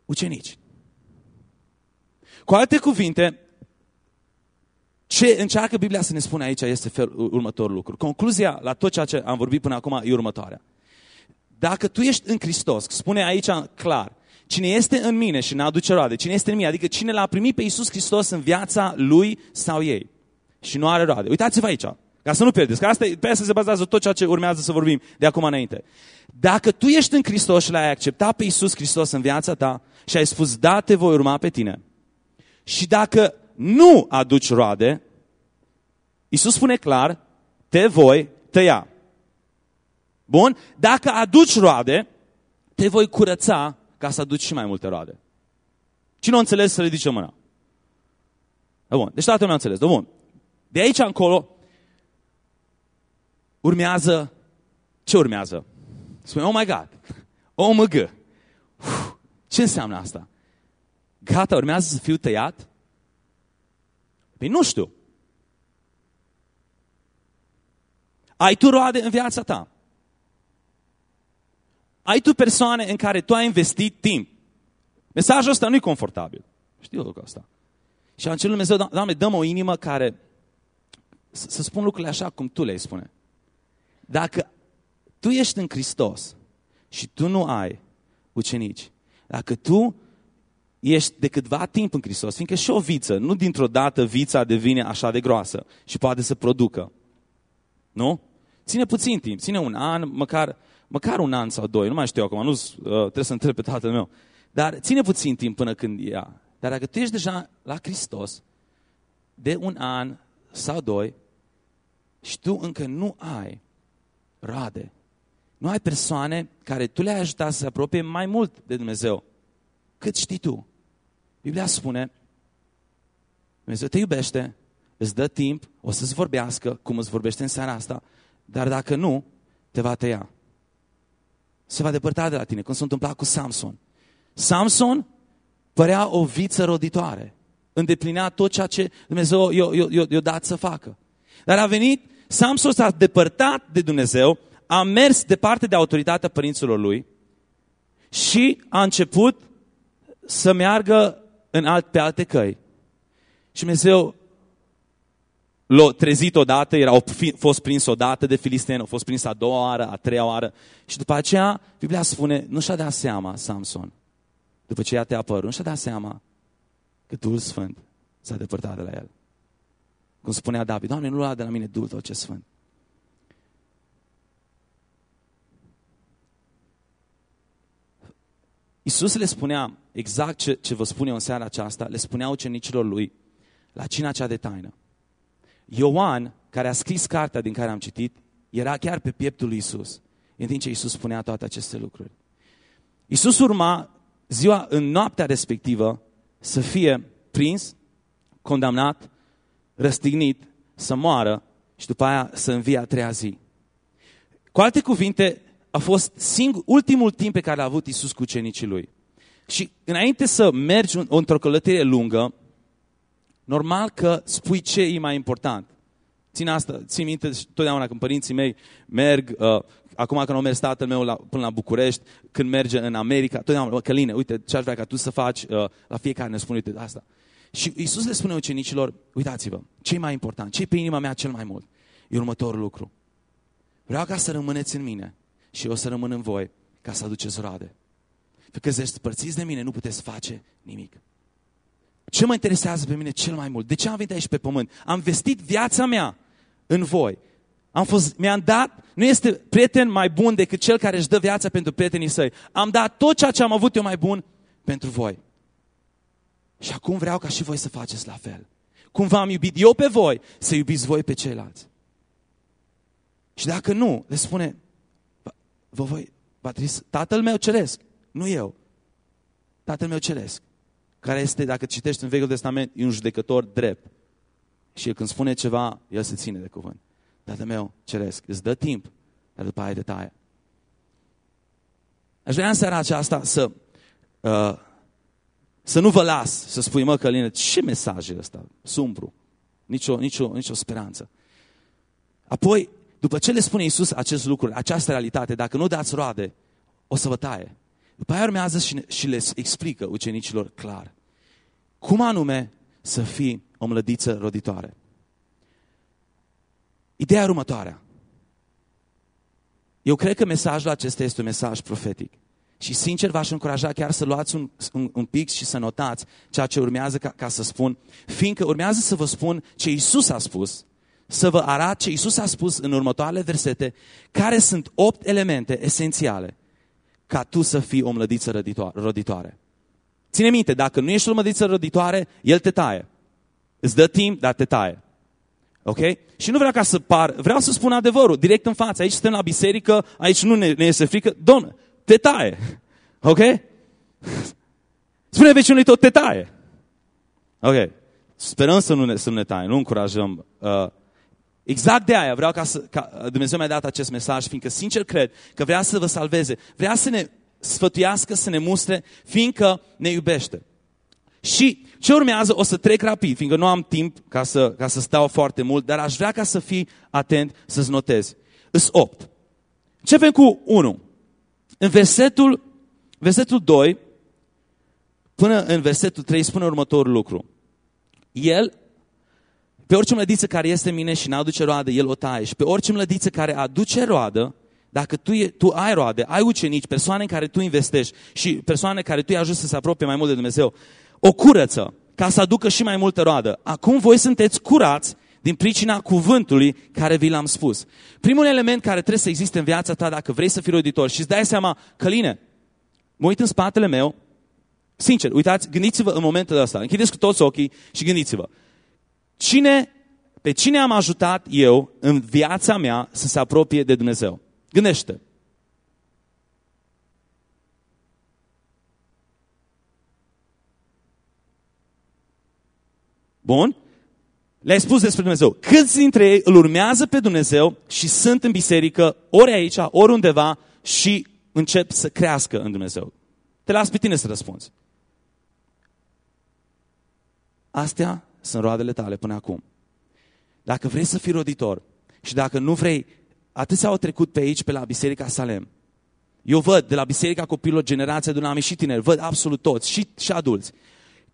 Ucenici. Cu alte cuvinte, ce încearcă Biblia să ne spune aici este fel, următorul lucru. Concluzia la tot ceea ce am vorbit până acum e următoarea. Dacă tu ești în Hristos, spune aici clar, cine este în mine și ne aduce roade, cine este în mine, adică cine l-a primit pe Iisus Hristos în viața lui sau ei și nu are roade. Uitați-vă aici, ca să nu pierdeți, că asta, pe asta se bazează tot ceea ce urmează să vorbim de acum înainte. Dacă tu ești în Hristos și l-ai acceptat pe Iisus Hristos în viața ta și ai spus, da, te voi urma pe tine. Și dacă nu aduci roade, Iisus spune clar, te voi tăia. Bun? Dacă aduci roade, te voi curăța ca să aduci și mai multe roade. Cine a înțeles să ridice mâna? Da, bun. Deci toată lumea a înțeles. Da, bun. De aici încolo urmează, ce urmează? Spune, oh my God, OMG. Uf, ce înseamnă asta? Gata, urmează să fiu tăiat? Păi nu știu. Ai tu roade în viața ta? Ai tu persoane în care tu ai investit timp? Mesajul ăsta nu e confortabil. Știu lucrul ăsta. Și am cerut Dumnezeu, Doamne, dăm o inimă care să, să spun lucrurile așa cum Tu le spune. Dacă Tu ești în Hristos și Tu nu ai ucenici, dacă Tu ești de câtva timp în Hristos, fiindcă și o viță, nu dintr-o dată vița devine așa de groasă și poate să producă. Nu? Ține puțin timp, ține un an, măcar, măcar un an sau doi, nu mai știu acum, nu uh, trebuie să întreb pe tatăl meu. Dar ține puțin timp până când ea. Dar dacă tu ești deja la Hristos, de un an sau doi, și tu încă nu ai roade, nu ai persoane care tu le-ai ajutat să se apropie mai mult de Dumnezeu, cât știi tu. Biblia spune, Dumnezeu te iubește, îți dă timp, o să-ți vorbească, cum îți vorbește în seara asta, dar dacă nu, te va tăia. Se va depărta de la tine, cum s-a întâmplat cu Samson. Samson părea o viță roditoare. Îndeplinea tot ceea ce Dumnezeu i-a dat să facă. Dar a venit, Samson s-a depărtat de Dumnezeu, a mers departe de autoritatea părinților lui și a început să meargă în alt, pe alte căi. Și Dumnezeu l-a trezit odată, era, a fost prins odată de filisteni, a fost prins a doua oară, a treia oară. Și după aceea, Biblia spune, nu și-a dat seama, Samson, după ce ea te-a apărut, nu și-a dat seama că Duhul Sfânt s-a depărtat de la el. Cum spunea David, Doamne, nu lua de la mine Duhul Tău ce Sfânt. Iisus le spunea exact ce, ce vă spun eu în seara aceasta, le spunea ucenicilor lui la cina cea de taină. Ioan, care a scris cartea din care am citit, era chiar pe pieptul lui Iisus, în timp ce Iisus spunea toate aceste lucruri. Iisus urma ziua, în noaptea respectivă, să fie prins, condamnat, răstignit, să moară și după aia să învie a treia zi. Cu alte cuvinte, a fost singur, ultimul timp pe care l-a avut Isus cu ucenicii lui. Și înainte să mergi într-o călătorie lungă, normal că spui ce e mai important. Țin asta, țin minte totdeauna când părinții mei merg, uh, acum când au mers tatăl meu la, până la București, când merge în America, totdeauna, Căline, uite ce aș vrea ca tu să faci, uh, la fiecare ne spune, uite asta. Și Isus le spune ucenicilor, uitați-vă, ce e mai important, ce e pe inima mea cel mai mult? E următorul lucru. Vreau ca să rămâneți în mine și eu să rămân în voi ca să aduceți roade. Pentru că despărțiți de mine, nu puteți face nimic. Ce mă interesează pe mine cel mai mult? De ce am venit aici pe pământ? Am vestit viața mea în voi. Am fost, mi-am dat, nu este prieten mai bun decât cel care își dă viața pentru prietenii săi. Am dat tot ceea ce am avut eu mai bun pentru voi. Și acum vreau ca și voi să faceți la fel. Cum v-am iubit eu pe voi, să iubiți voi pe ceilalți. Și dacă nu, le spune, vă voi, va trebui să, tatăl meu ceresc, nu eu. Tatăl meu ceresc, care este, dacă citești în Vechiul Testament, e un judecător drept. Și el când spune ceva, el se ține de cuvânt. Tatăl meu ceresc, îți dă timp, dar după aia detaie. Aș vrea în seara aceasta să, uh, să nu vă las să spui, mă, Căline, ce mesaj e ăsta? Sumbru. Nicio, nicio, nicio speranță. Apoi, după ce le spune Iisus acest lucru, această realitate, dacă nu dați roade, o să vă taie. După aia urmează și, și le explică ucenicilor clar. Cum anume să fii o mlădiță roditoare? Ideea următoarea. Eu cred că mesajul acesta este un mesaj profetic. Și sincer v-aș încuraja chiar să luați un, un, un pic și să notați ceea ce urmează ca, ca să spun, fiindcă urmează să vă spun ce Isus a spus să vă arat ce Isus a spus în următoarele versete, care sunt opt elemente esențiale ca tu să fii o mlădiță roditoare. Ține minte, dacă nu ești o mlădiță roditoare, El te taie. Îți dă timp, dar te taie. Ok? Și nu vreau ca să par, vreau să spun adevărul, direct în față. Aici suntem la biserică, aici nu ne, ne este frică. Domnule, te taie. Ok? Spune vecinului tot te taie. Ok. Sperăm să nu ne, să nu ne taie, nu încurajăm. Uh, exact de aia vreau ca, să, ca Dumnezeu mi-a dat acest mesaj, fiindcă sincer cred că vrea să vă salveze. Vrea să ne sfătuiască, să ne mustre, fiindcă ne iubește. Și ce urmează o să trec rapid, fiindcă nu am timp ca să, ca să stau foarte mult, dar aș vrea ca să fii atent, să-ți notezi. Îs 8. Începem cu 1. În versetul, versetul 2 până în versetul 3 spune următorul lucru. El, pe orice mlădiță care este în mine și n-aduce roadă, el o taie. Și pe orice mlădiță care aduce roadă, dacă tu, e, tu ai roade, ai ucenici, persoane în care tu investești și persoane care tu i ajuns să se apropie mai mult de Dumnezeu, o curăță ca să aducă și mai multă roadă. Acum voi sunteți curați din pricina cuvântului care vi l-am spus. Primul element care trebuie să existe în viața ta dacă vrei să fii roditor și îți dai seama, Căline, mă uit în spatele meu, sincer, uitați, gândiți-vă în momentul ăsta, închideți cu toți ochii și gândiți-vă. Cine, pe cine am ajutat eu în viața mea să se apropie de Dumnezeu? Gândește. Bun? Le-ai spus despre Dumnezeu. Câți dintre ei îl urmează pe Dumnezeu și sunt în biserică, ori aici, ori undeva și încep să crească în Dumnezeu? Te las pe tine să răspunzi. Astea sunt roadele tale până acum. Dacă vrei să fii roditor și dacă nu vrei, atâția au trecut pe aici, pe la Biserica Salem. Eu văd de la Biserica Copilor, generația de și tineri, văd absolut toți, și, și adulți,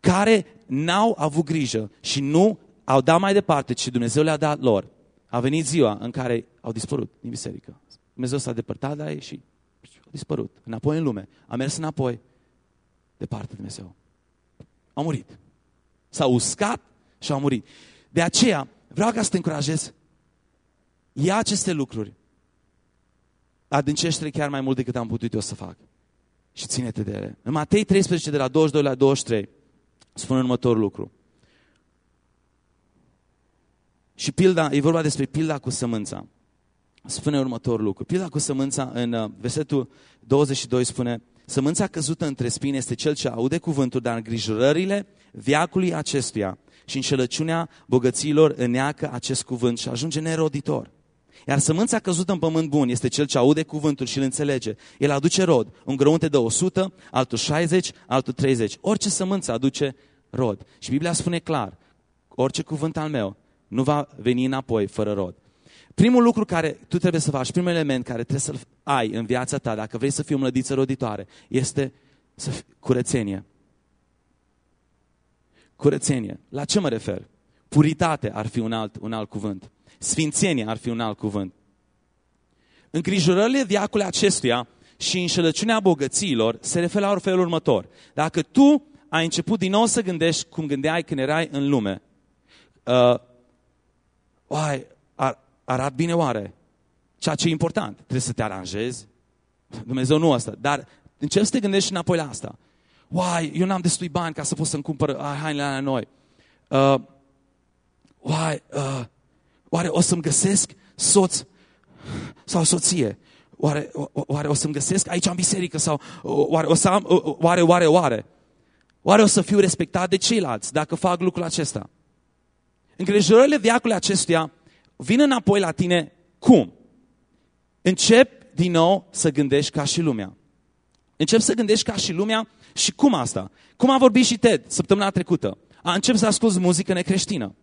care n-au avut grijă și nu au dat mai departe ce Dumnezeu le-a dat lor. A venit ziua în care au dispărut din biserică. Dumnezeu s-a depărtat de ei și au dispărut. Înapoi în lume. A mers înapoi. Departe de Dumnezeu. Au murit. S-au uscat și au murit. De aceea, vreau ca să te încurajez. Ia aceste lucruri. Adâncește chiar mai mult decât am putut eu să fac. Și ține-te de ele. În Matei 13, de la 22 la 23, spune următorul lucru. Și pilda, e vorba despre pilda cu sămânța. Spune următorul lucru. Pilda cu sămânța, în uh, versetul 22 spune, Sămânța căzută între spine este cel ce aude cuvântul, dar îngrijorările viacului acestuia și înșelăciunea bogăților îneacă acest cuvânt și ajunge neroditor. Iar sămânța căzută în pământ bun este cel ce aude cuvântul și îl înțelege. El aduce rod. Un grăunte de 100, altul 60, altul 30. Orice sămânță aduce rod. Și Biblia spune clar, orice cuvânt al meu nu va veni înapoi fără rod. Primul lucru care tu trebuie să faci, primul element care trebuie să-l ai în viața ta, dacă vrei să fii o mlădiță roditoare, este să fii curățenie. Curățenie. La ce mă refer? Puritate ar fi un alt, un alt cuvânt. Sfințenie ar fi un alt cuvânt. Îngrijorările viacului acestuia și înșelăciunea bogăților se referă la felul următor. Dacă tu ai început din nou să gândești cum gândeai când erai în lume, uh, oai, ar, arat bine oare? Ceea ce e important. Trebuie să te aranjezi. Dumnezeu nu asta. Dar începi să te gândești înapoi la asta. Uai, eu n-am destui bani ca să pot să-mi cumpăr uh, hainele la noi. Uh, uai, uh, oare o să-mi găsesc soț sau soție? Oare, oare o să-mi găsesc aici în biserică? Sau oare o să am, oare, oare, oare? Oare o să fiu respectat de ceilalți dacă fac lucrul acesta? Îngrijorările viacului acestuia vin înapoi la tine cum? Încep din nou să gândești ca și lumea. Încep să gândești ca și lumea și cum asta? Cum a vorbit și Ted săptămâna trecută? A, încep să asculți muzică necreștină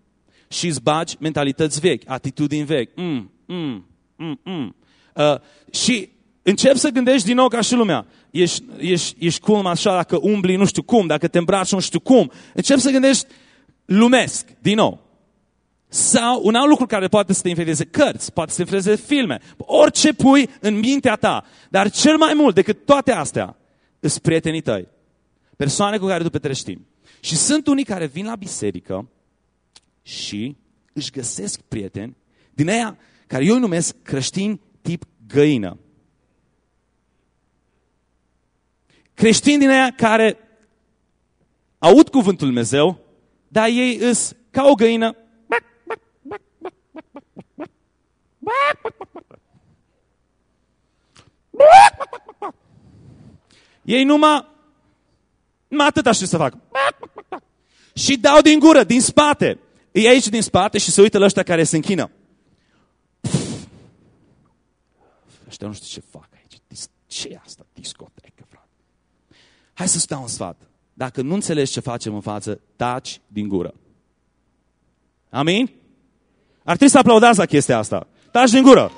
și îți bagi mentalități vechi, atitudini vechi. Mm, mm, mm, mm. Uh, și încep să gândești din nou ca și lumea. Ești, ești, ești cum așa dacă umbli nu știu cum, dacă te îmbraci nu știu cum. Încep să gândești lumesc din nou. Sau un alt lucru care poate să te influențeze cărți, poate să te influențeze filme, orice pui în mintea ta. Dar cel mai mult decât toate astea, îți prietenii tăi. Persoane cu care tu petrești timp. Și sunt unii care vin la biserică și își găsesc prieteni din aia care eu îi numesc creștini tip găină. Creștini din aia care aud cuvântul Lui Dumnezeu, dar ei îs ca o găină ei numai Numai atâta știu să fac. Și dau din gură, din spate. E aici din spate și se uită la ăștia care se închină. Ăștia nu știu ce fac aici. ce e asta? Discotecă, frate. Hai să stau un sfat. Dacă nu înțelegi ce facem în față, taci din gură. Amin? Ar trebui să aplaudați la chestia asta. Taci din gură.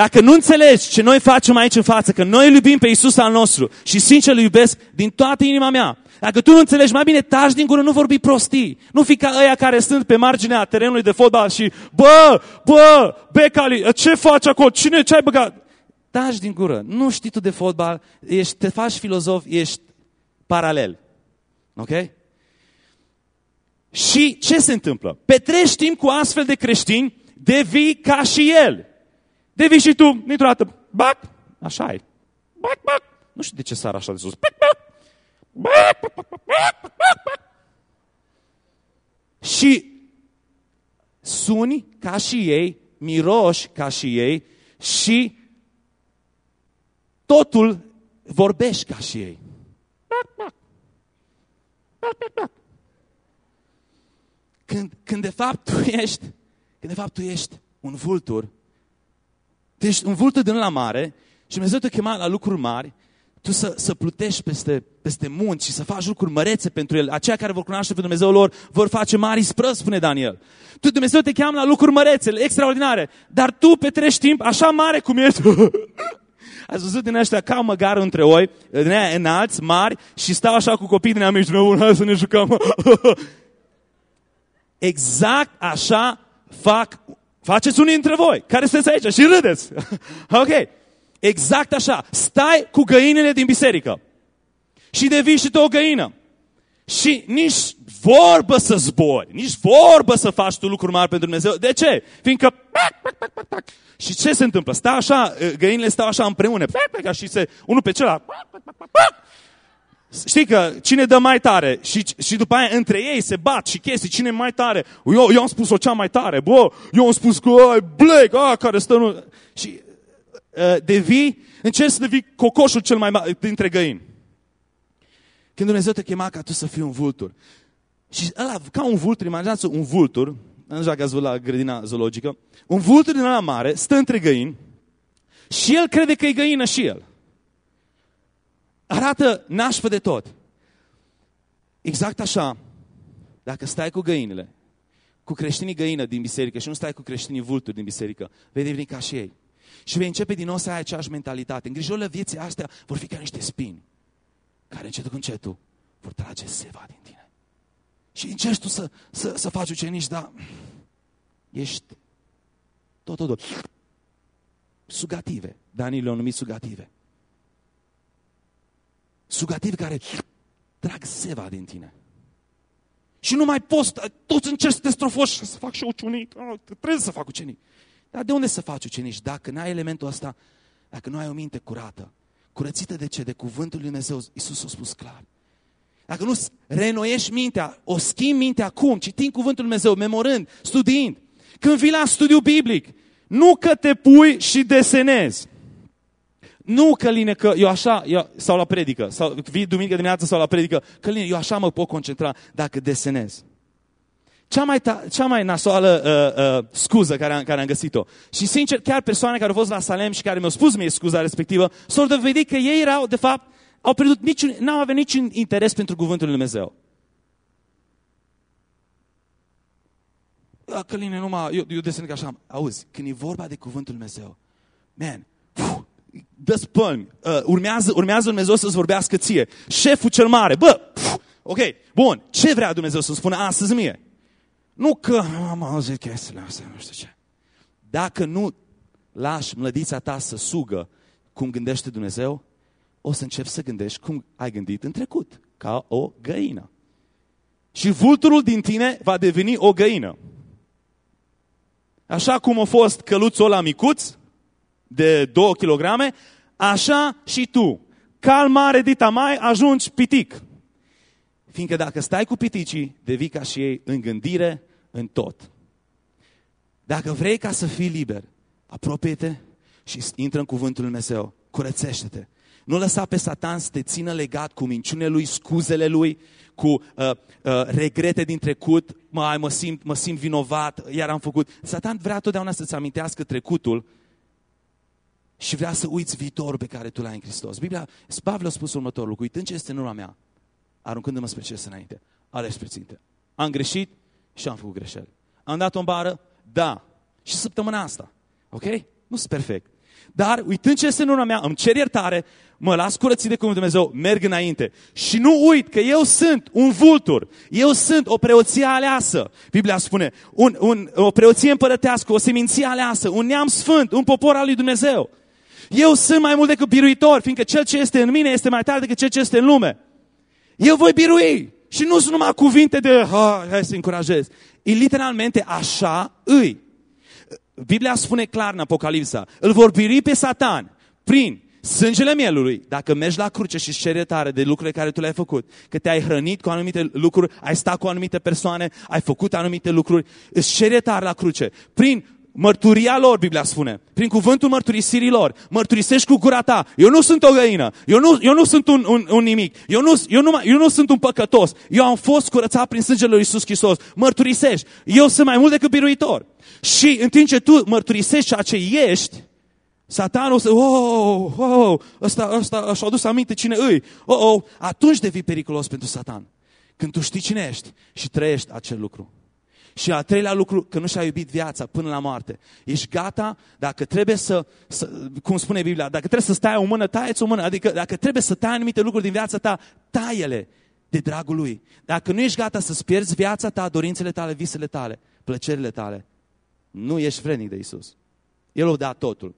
Dacă nu înțelegi ce noi facem aici în față, că noi îl iubim pe Isus al nostru și sincer îl iubesc din toată inima mea, dacă tu nu înțelegi, mai bine taci din gură, nu vorbi prostii. Nu fi ca ăia care sunt pe marginea terenului de fotbal și, bă, bă, Becali, ce faci acolo? Cine, ce ai băgat? Taci din gură. Nu știi tu de fotbal, ești, te faci filozof, ești paralel. Ok? Și ce se întâmplă? Petrești timp cu astfel de creștini, devii ca și el. Devii și tu, dintr-o dată, bac, așa e. Bac, bac. Nu știu de ce sar așa de sus. Bac, bac. Și suni ca și ei, miroși ca și ei și totul vorbești ca și ei. Când, când de fapt tu ești, când de fapt tu ești un vultur, tu ești un vultur din la mare și Dumnezeu te chema la lucruri mari tu să, să plutești peste, peste munți și să faci lucruri mărețe pentru El. Aceia care vor cunoaște pe Dumnezeu lor vor face mari spră, spune Daniel. Tu, Dumnezeu te cheamă la lucruri mărețe, extraordinare, dar tu petrești timp așa mare cum ești. Ați văzut din ăștia ca măgar între oi, din aia înalți, mari, și stau așa cu copii din amici, nu, hai să ne jucăm. exact așa fac, faceți unii dintre voi, care sunteți aici și râdeți. ok. Exact așa. Stai cu găinile din biserică. Și devii și tu o găină. Și nici vorbă să zbori, nici vorbă să faci tu lucruri mari pentru Dumnezeu. De ce? Fiindcă... Și ce se întâmplă? Stau așa, găinile stau așa împreună. Și se, unul pe celălalt. Știi că cine dă mai tare și, și după aia între ei se bat și chestii, cine e mai tare? Eu, eu am spus-o cea mai tare, bă, eu am spus că ai Blake, a, care stă... Nu... Și Uh, devii, încerci să devii cocoșul cel mai mare dintre găini. Când Dumnezeu te chema ca tu să fii un vultur. Și ăla, ca un vultur, imaginați un vultur, nu știu dacă ați văzut la grădina zoologică, un vultur din ăla mare stă între găini și el crede că e găină și el. Arată nașpă de tot. Exact așa, dacă stai cu găinile, cu creștinii găină din biserică și nu stai cu creștinii vulturi din biserică, vei deveni ca și ei. Și vei începe din nou să ai aceeași mentalitate. Îngrijorile vieții astea vor fi ca niște spini care încetul cu încetul vor trage seva din tine. Și încerci tu să, să, să faci ucenici, dar ești tot, tot, tot. Sugative. Danii le-au numit sugative. Sugative care trag seva din tine. Și nu mai poți, toți încerci să te strofoși, să fac și ucenic, trebuie să fac ucenic. Dar de unde să faci ucenici? Dacă n-ai elementul ăsta, dacă nu ai o minte curată, curățită de ce? De cuvântul lui Dumnezeu. Iisus a spus clar. Dacă nu reînnoiești mintea, o schimbi mintea acum, citind cuvântul lui Dumnezeu, memorând, studiind. Când vii la studiu biblic, nu că te pui și desenezi. Nu, Căline, că eu așa, eu, sau la predică, sau vii duminică dimineața sau la predică, Căline, eu așa mă pot concentra dacă desenez cea mai, ta, cea mai nasoală uh, uh, scuză care am, care am găsit-o. Și sincer, chiar persoane care au fost la Salem și care mi-au spus mie scuza respectivă, s-au dovedit că ei erau, de fapt, au pierdut niciun, n-au avut niciun interes pentru cuvântul lui Dumnezeu. Căline, numai, eu, eu desenez așa, auzi, când e vorba de cuvântul lui Dumnezeu, man, dă spălmi, uh, urmează, urmează Dumnezeu să-ți vorbească ție. Șeful cel mare, bă, pf, ok, bun, ce vrea Dumnezeu să spună astăzi mie? Nu că am auzit chestiile astea, nu știu ce. Dacă nu lași mlădița ta să sugă cum gândește Dumnezeu, o să începi să gândești cum ai gândit în trecut, ca o găină. Și vulturul din tine va deveni o găină. Așa cum a fost căluțul ăla micuț, de 2 kg, așa și tu. Cal mare dita mai, ajungi pitic. Fiindcă dacă stai cu piticii, devii ca și ei în gândire, în tot. Dacă vrei ca să fii liber, apropie-te și intră în cuvântul Lui Dumnezeu. Curățește-te. Nu lăsa pe Satan să te țină legat cu minciunile lui, scuzele lui, cu uh, uh, regrete din trecut, mai mă simt, mă simt vinovat, iar am făcut. Satan vrea totdeauna să-ți amintească trecutul și vrea să uiți viitorul pe care tu l-ai în Hristos. Biblia, Pavel a spus următorul lucru, uitând ce este în urma mea, aruncându-mă spre ce este înainte, ales spre ținte. Am greșit și am făcut greșeli. Am dat o bară? Da. Și săptămâna asta. Ok? Nu sunt perfect. Dar uitând ce este în urma mea, îmi cer iertare, mă las curățit de cuvântul Dumnezeu, merg înainte. Și nu uit că eu sunt un vultur, eu sunt o preoție aleasă. Biblia spune, un, un, o preoție împărătească, o seminție aleasă, un neam sfânt, un popor al lui Dumnezeu. Eu sunt mai mult decât biruitor, fiindcă cel ce este în mine este mai tare decât cel ce este în lume. Eu voi birui. Și nu sunt numai cuvinte de, ha, hai să încurajez. E literalmente așa îi. Biblia spune clar în Apocalipsa, îl vor birui pe Satan prin sângele mielului, dacă mergi la cruce și ceri tare de lucrurile care tu le-ai făcut, că te-ai hrănit cu anumite lucruri, ai stat cu anumite persoane, ai făcut anumite lucruri, îți ceri tare la cruce. Prin mărturia lor, Biblia spune, prin cuvântul mărturisirii lor, mărturisești cu gura ta, eu nu sunt o găină, eu nu, eu nu sunt un, un, un nimic, eu nu, eu, nu, eu nu sunt un păcătos, eu am fost curățat prin sângele lui Iisus Hristos, mărturisești, eu sunt mai mult decât biruitor. Și în timp ce tu mărturisești ceea ce ești, Satanul să, oh, oh, ăsta, ăsta și-a adus aminte cine îi, oh, oh, atunci devii periculos pentru Satan. Când tu știi cine ești și trăiești acel lucru. Și al treilea lucru, că nu și-a iubit viața până la moarte. Ești gata, dacă trebuie să, să, cum spune Biblia, dacă trebuie să stai o mână, taieți o mână. Adică dacă trebuie să tai anumite lucruri din viața ta, taie-le de dragul lui. Dacă nu ești gata să-ți pierzi viața ta, dorințele tale, visele tale, plăcerile tale, nu ești vrednic de Isus. El o da totul.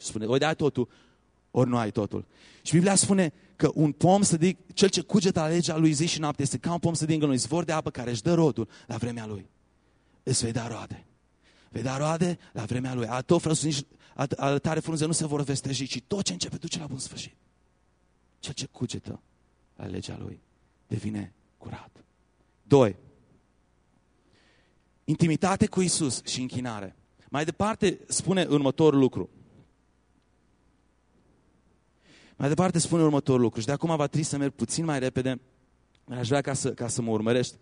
Și spune, ori dai totul, ori nu ai totul. Și Biblia spune că un pom să dic, cel ce cugetă la legea lui zi și noapte este ca un pom să din un izvor de apă care își dă rodul la vremea lui îți vei da roade. Vei da roade la vremea lui. A tot nici al tare frunze nu se vor vesteji, ci tot ce începe duce la bun sfârșit. Cel ce cugetă la legea lui devine curat. Doi. Intimitate cu Isus și închinare. Mai departe spune următorul lucru. Mai departe spune următorul lucru și de acum va trebui să merg puțin mai repede. Aș vrea ca să, ca să mă urmărești.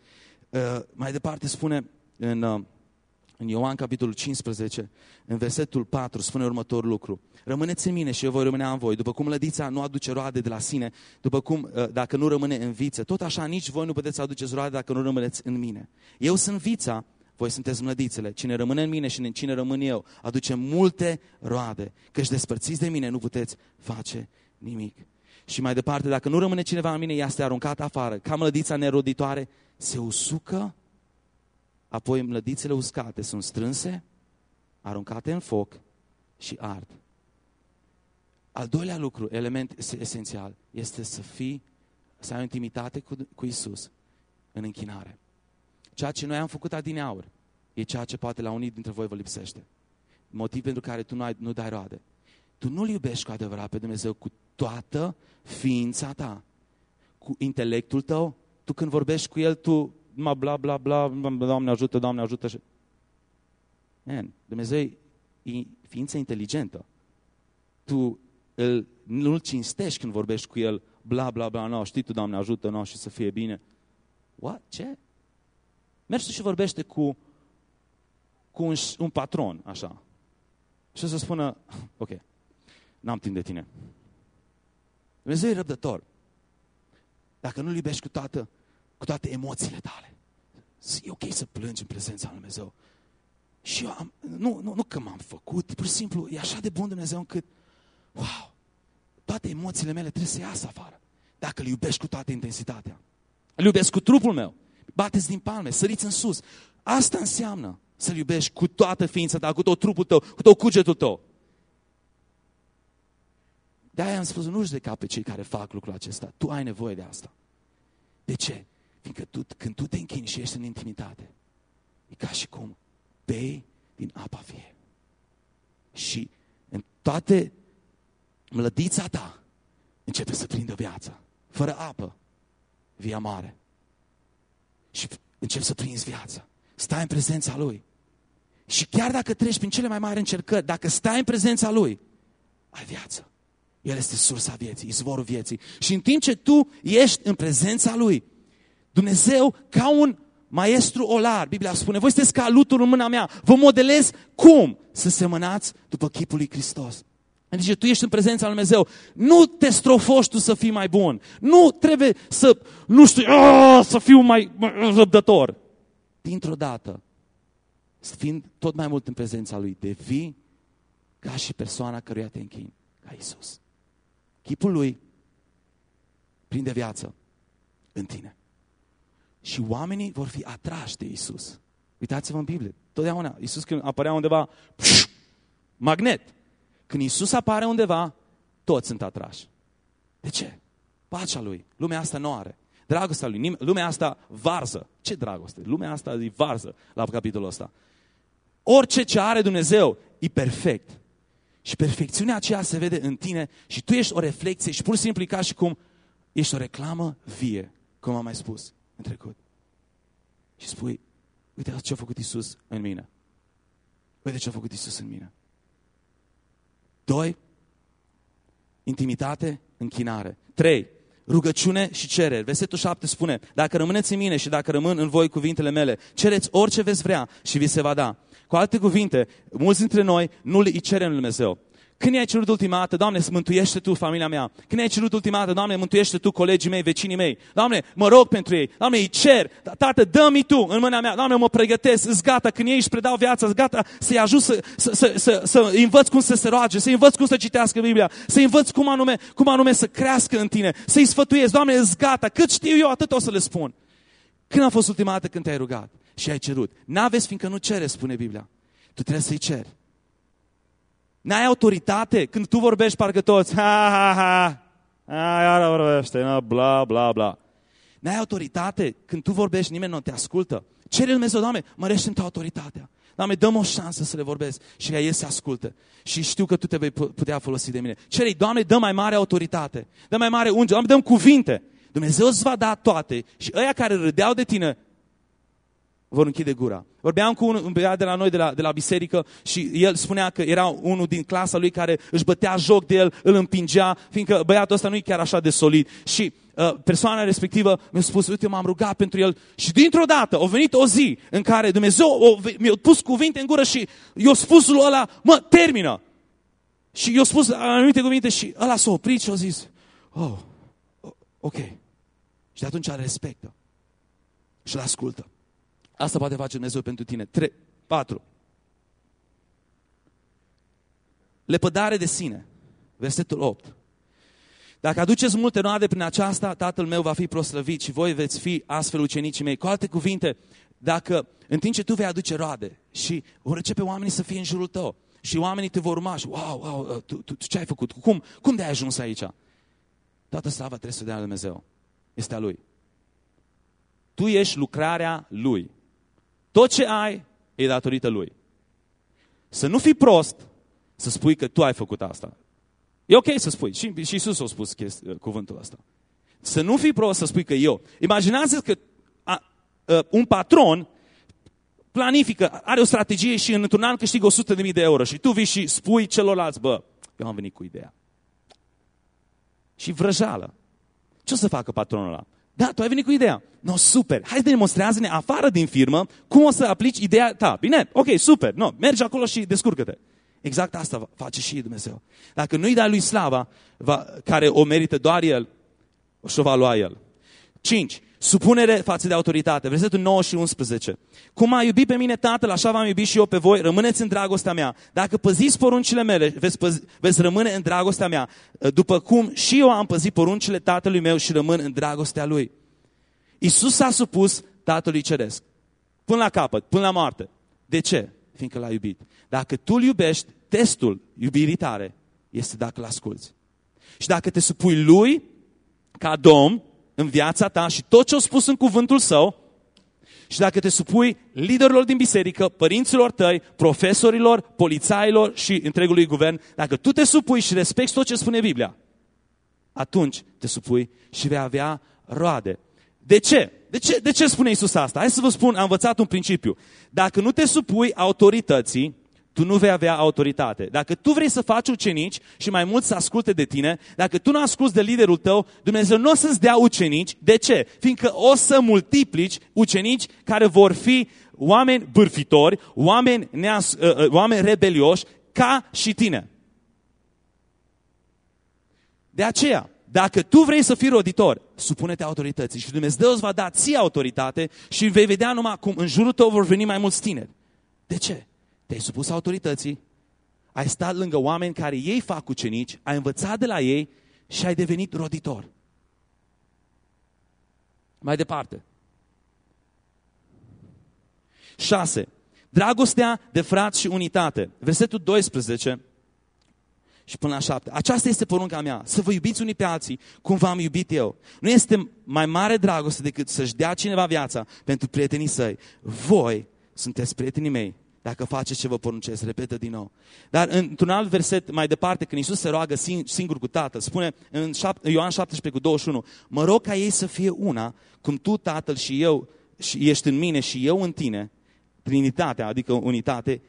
Uh, mai departe spune, în, uh, în Ioan capitolul 15, în versetul 4, spune următorul lucru. Rămâneți în mine și eu voi rămâne în voi. După cum lădița nu aduce roade de la sine, după cum uh, dacă nu rămâne în viță, tot așa nici voi nu puteți aduceți roade dacă nu rămâneți în mine. Eu sunt vița, voi sunteți mlădițele. Cine rămâne în mine și în cine rămân eu, aduce multe roade. Căci despărțiți de mine nu puteți face nimic. Și mai departe, dacă nu rămâne cineva în mine, ea este aruncată afară. Ca mlădița neroditoare, se usucă Apoi mlădițele uscate sunt strânse, aruncate în foc și ard. Al doilea lucru, element esențial, este să fii, să ai o intimitate cu, cu Isus în închinare. Ceea ce noi am făcut adineaur e ceea ce poate la unii dintre voi vă lipsește. Motiv pentru care tu nu, ai, nu dai roade. Tu nu-L iubești cu adevărat pe Dumnezeu cu toată ființa ta, cu intelectul tău. Tu când vorbești cu El, tu numai bla, bla, bla, Doamne ajută, Doamne ajută. Man, Dumnezeu e ființă inteligentă. Tu îl, nu-l cinstești când vorbești cu el, bla, bla, bla, nu, știi tu, Doamne ajută, nu, și să fie bine. What? Ce? Mergi și vorbește cu, cu un, un patron, așa. Și să spună, ok, n-am timp de tine. Dumnezeu e răbdător. Dacă nu-L iubești cu toată cu toate emoțiile tale. E ok să plângi în prezența lui Dumnezeu. Și eu am, nu, nu, nu că m-am făcut, pur și simplu, e așa de bun Dumnezeu încât, wow, toate emoțiile mele trebuie să iasă afară. Dacă îl iubești cu toată intensitatea. Îl iubesc cu trupul meu. Bateți din palme, săriți în sus. Asta înseamnă să-L iubești cu toată ființa ta, cu tot trupul tău, cu tot cugetul tău. De-aia am spus, nu judeca pe cei care fac lucrul acesta. Tu ai nevoie de asta. De ce? Fiindcă tu, când tu te închini și ești în intimitate, e ca și cum bei din apa vie. Și în toate mlădița ta începe să prindă viața. Fără apă, via mare. Și începi să prinzi viața. Stai în prezența Lui. Și chiar dacă treci prin cele mai mari încercări, dacă stai în prezența Lui, ai viață. El este sursa vieții, izvorul vieții. Și în timp ce tu ești în prezența Lui, Dumnezeu, ca un maestru olar, Biblia spune, voi sunteți ca lutul în mâna mea, vă modelez cum să semănați după chipul lui Hristos. Adică tu ești în prezența lui Dumnezeu. Nu te strofoști tu să fii mai bun. Nu trebuie să, nu știu, să fiu mai răbdător. Dintr-o dată, fiind tot mai mult în prezența lui, devii ca și persoana căruia te închini, ca Isus. Chipul lui prinde viață în tine. Și oamenii vor fi atrași de Isus. Uitați-vă în Biblie. Totdeauna Isus când apărea undeva, pș, magnet. Când Isus apare undeva, toți sunt atrași. De ce? Pacea lui. Lumea asta nu are. Dragostea lui. Lumea asta varză. Ce dragoste? Lumea asta e varză la capitolul ăsta. Orice ce are Dumnezeu e perfect. Și perfecțiunea aceea se vede în tine și tu ești o reflexie și pur și simplu ca și cum ești o reclamă vie, cum am mai spus în trecut. Și spui, uite ce a făcut Isus în mine. Uite ce a făcut Isus în mine. Doi, intimitate, închinare. Trei, rugăciune și cereri. Versetul 7 spune, dacă rămâneți în mine și dacă rămân în voi cuvintele mele, cereți orice veți vrea și vi se va da. Cu alte cuvinte, mulți dintre noi nu îi cerem lui Dumnezeu. Când i-ai cerut ultima dată, Doamne, mântuiește Tu familia mea. Când i-ai cerut ultima dată, Doamne, mântuiește Tu colegii mei, vecinii mei. Doamne, mă rog pentru ei. Doamne, îi cer. Tată, dă-mi Tu în mâna mea. Doamne, mă pregătesc, îți gata. Când ei își predau viața, îți gata să-i ajut să, să, să, să, să învăț cum să se roage, să învăț cum să citească Biblia, să învăț cum anume, cum anume să crească în tine, să-i sfătuiesc. Doamne, îți gata. Cât știu eu, atât o să le spun. Când a fost ultima dată când te-ai rugat și ai cerut? N-aveți fiindcă nu cere, spune Biblia. Tu trebuie să-i ceri. N-ai autoritate când tu vorbești parcă toți, ha, ha, ha, ha, iară vorbește, no, bla, bla, bla. N-ai autoritate când tu vorbești, nimeni nu te ascultă. Cere Dumnezeu, Doamne, mărește-mi tu autoritatea. Doamne, dăm o șansă să le vorbesc și ca ei să ascultă. Și știu că Tu te vei putea folosi de mine. Cere Doamne, dă mai mare autoritate. Dă mai mare unge. Doamne, dăm cuvinte. Dumnezeu îți va da toate. Și ăia care râdeau de tine, vor închide gura. Vorbeam cu un, un băiat de la noi, de la, de la biserică, și el spunea că era unul din clasa lui care își bătea joc de el, îl împingea, fiindcă băiatul ăsta nu e chiar așa de solid. Și uh, persoana respectivă mi-a spus, uite, m-am rugat pentru el și dintr-o dată a venit o zi în care Dumnezeu mi-a pus cuvinte în gură și i-a spus lui ăla, mă, termină. Și i-a spus anumite cuvinte și ăla s-a oprit și a zis, oh, ok. Și de atunci respectă și l ascultă. Asta poate face Dumnezeu pentru tine. 3, 4. Lepădare de sine. Versetul 8. Dacă aduceți multe roade prin aceasta, Tatăl meu va fi proslăvit și voi veți fi astfel ucenicii mei. Cu alte cuvinte, dacă în timp ce tu vei aduce roade și vor începe oamenii să fie în jurul tău și oamenii te vor urma și wow, wow, uh, tu, tu, tu ce ai făcut? Cum, cum de ai ajuns aici? Toată slava trebuie să dea la Dumnezeu. Este a Lui. Tu ești lucrarea Lui. Tot ce ai e datorită Lui. Să nu fii prost să spui că tu ai făcut asta. E ok să spui. Și, și Iisus a spus chesti, uh, cuvântul ăsta. Să nu fii prost să spui că eu. Imaginați că a, a, uh, un patron planifică, are o strategie și într-un an câștigă 100.000 de euro și tu vii și spui celorlalți, bă, eu am venit cu ideea. Și vrăjală. Ce o să facă patronul ăla? Da, tu ai venit cu ideea. No, super. Hai să demonstrează-ne afară din firmă cum o să aplici ideea ta. Bine, ok, super. No, mergi acolo și descurcă-te. Exact asta face și Dumnezeu. Dacă nu-i dai lui slava, va, care o merită doar El, o și-o va lua El. 5. Supunere față de autoritate. Versetul 9 și 11. Cum a iubit pe mine Tatăl, așa v-am iubit și eu pe voi, rămâneți în dragostea mea. Dacă păziți poruncile mele, veți, păzi, veți rămâne în dragostea mea, după cum și eu am păzit poruncile Tatălui meu și rămân în dragostea Lui. Isus s-a supus Tatălui Ceresc. Până la capăt, până la moarte. De ce? Fiindcă l-a iubit. Dacă tu îl iubești, testul iubirii tare este dacă l asculți. Și dacă te supui lui ca domn, în viața ta și tot ce a spus în cuvântul său, și dacă te supui liderilor din biserică, părinților tăi, profesorilor, polițailor și întregului guvern, dacă tu te supui și respecti tot ce spune Biblia, atunci te supui și vei avea roade. De ce? De ce, de ce spune Isus asta? Hai să vă spun, am învățat un principiu. Dacă nu te supui autorității, tu nu vei avea autoritate. Dacă tu vrei să faci ucenici și mai mulți să asculte de tine, dacă tu nu asculți de liderul tău, Dumnezeu nu o să-ți dea ucenici. De ce? Fiindcă o să multiplici ucenici care vor fi oameni bârfitori, oameni, neas, uh, uh, oameni rebelioși, ca și tine. De aceea, dacă tu vrei să fii roditor, supune-te autorității și Dumnezeu îți va da ție autoritate și vei vedea numai cum în jurul tău vor veni mai mulți tineri. De ce? Te-ai supus autorității, ai stat lângă oameni care ei fac ucenici, ai învățat de la ei și ai devenit roditor. Mai departe. 6. Dragostea de frați și unitate. Versetul 12 și până la 7. Aceasta este porunca mea, să vă iubiți unii pe alții cum v-am iubit eu. Nu este mai mare dragoste decât să-și dea cineva viața pentru prietenii săi. Voi sunteți prietenii mei dacă faceți ce vă poruncesc, repetă din nou. Dar într-un alt verset mai departe, când Iisus se roagă singur cu Tatăl, spune în Ioan 17 cu 21, mă rog ca ei să fie una, cum tu, Tatăl, și eu, și ești în mine și eu în tine, Trinitatea, adică unitate,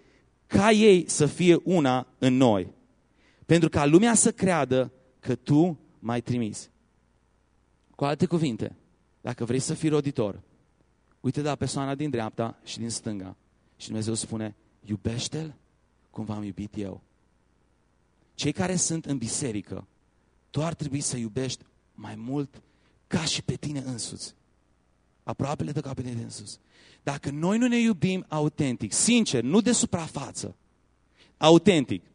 ca ei să fie una în noi. Pentru ca lumea să creadă că tu m-ai trimis. Cu alte cuvinte, dacă vrei să fii roditor, uite la persoana din dreapta și din stânga și Dumnezeu spune, iubește-l cum v-am iubit eu. Cei care sunt în biserică, tu ar trebui să iubești mai mult ca și pe tine însuți. Aproapele de ca pe tine însuți. Dacă noi nu ne iubim autentic, sincer, nu de suprafață, autentic,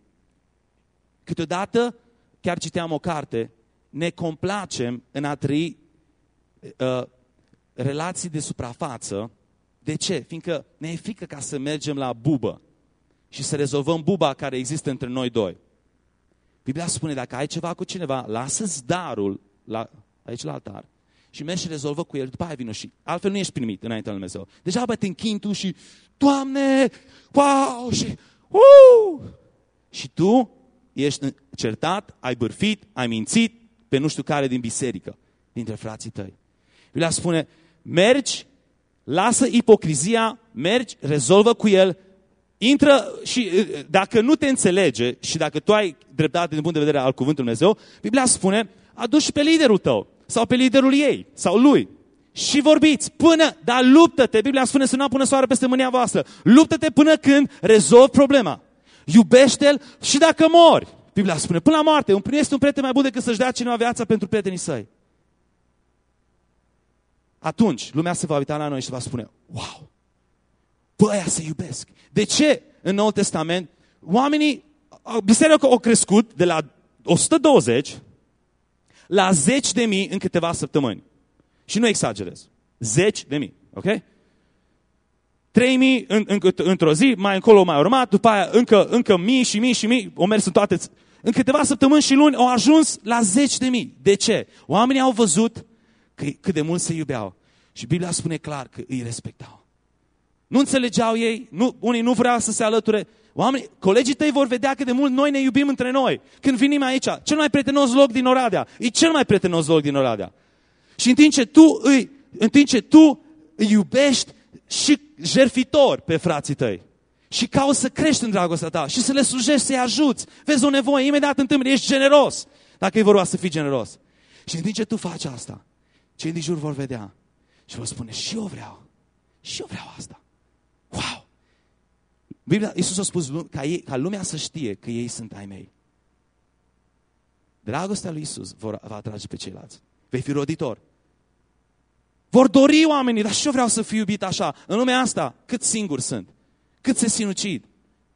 câteodată, chiar citeam o carte, ne complacem în a trăi uh, relații de suprafață de ce? Fiindcă ne e frică ca să mergem la bubă și să rezolvăm buba care există între noi doi. Biblia spune, dacă ai ceva cu cineva, lasă-ți darul la, aici la altar și mergi și rezolvă cu el, după aia vină și altfel nu ești primit înaintea lui Dumnezeu. Deja bă, te închin tu și, Doamne, wow, și, uh! și tu ești certat, ai bârfit, ai mințit pe nu știu care din biserică, dintre frații tăi. Biblia spune, mergi lasă ipocrizia, mergi, rezolvă cu el, intră și dacă nu te înțelege și dacă tu ai dreptate din punct de vedere al cuvântului Dumnezeu, Biblia spune, aduci pe liderul tău sau pe liderul ei sau lui și vorbiți până, dar luptă-te, Biblia spune să nu până soare peste mânia voastră, luptă-te până când rezolvi problema. Iubește-l și dacă mori, Biblia spune, până la moarte, un este un prieten mai bun decât să-și dea cineva viața pentru prietenii săi atunci lumea se va uita la noi și va spune, wow, bă, aia se iubesc. De ce în Noul Testament oamenii, biserica au crescut de la 120 la 10 de mii în câteva săptămâni. Și nu exagerez. 10 de mii, ok? 3 mii în, în, într-o zi, mai încolo mai urmat, după aia încă, încă mii și mii și mii, au mers în toate... În câteva săptămâni și luni au ajuns la 10 de mii. De ce? Oamenii au văzut cât de mult se iubeau. Și Biblia spune clar că îi respectau. Nu înțelegeau ei, nu, unii nu vreau să se alăture. Oamenii, colegii tăi vor vedea cât de mult noi ne iubim între noi. Când venim aici, cel mai prietenos loc din Oradea. E cel mai prietenos loc din Oradea. Și în timp ce tu îi, în timp ce tu îi iubești și jerfitor pe frații tăi. Și cauți să crești în dragostea ta și să le slujești, să-i ajuți. Vezi o nevoie, imediat întâmplă, ești generos. Dacă e vorba să fii generos. Și în timp ce tu faci asta, cei din jur vor vedea și vor spune, și eu vreau. Și eu vreau asta. Wow! Biblia, Iisus a spus ca, ei, ca lumea să știe că ei sunt ai mei. Dragostea lui Iisus vor, va atrage pe ceilalți. Vei fi roditor. Vor dori oamenii, dar și eu vreau să fiu iubit așa. În lumea asta, cât singuri sunt. Cât se sinucid.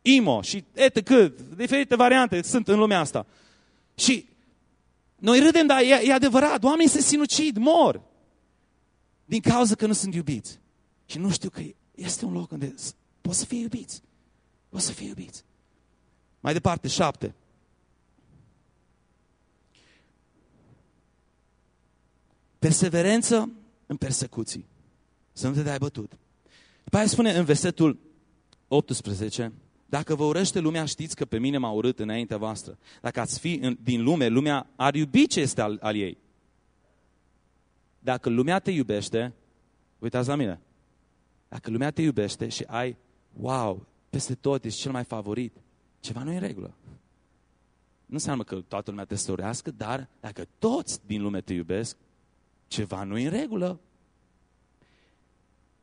Imo și etc. Diferite variante sunt în lumea asta. Și noi râdem, dar e, e adevărat. Oamenii se sinucid, mor. Din cauza că nu sunt iubiți. Și nu știu că este un loc unde pot să fie iubiți. Pot să fie iubiți. Mai departe, șapte. Perseverență în persecuții. Să nu te dai bătut. După aia spune în versetul 18, dacă vă urăște lumea, știți că pe mine m-a urât înaintea voastră. Dacă ați fi în, din lume, lumea ar iubi ce este al, al ei. Dacă lumea te iubește, uitați la mine, dacă lumea te iubește și ai, wow, peste tot ești cel mai favorit, ceva nu e în regulă. Nu înseamnă că toată lumea te storească, dar dacă toți din lume te iubesc, ceva nu e în regulă.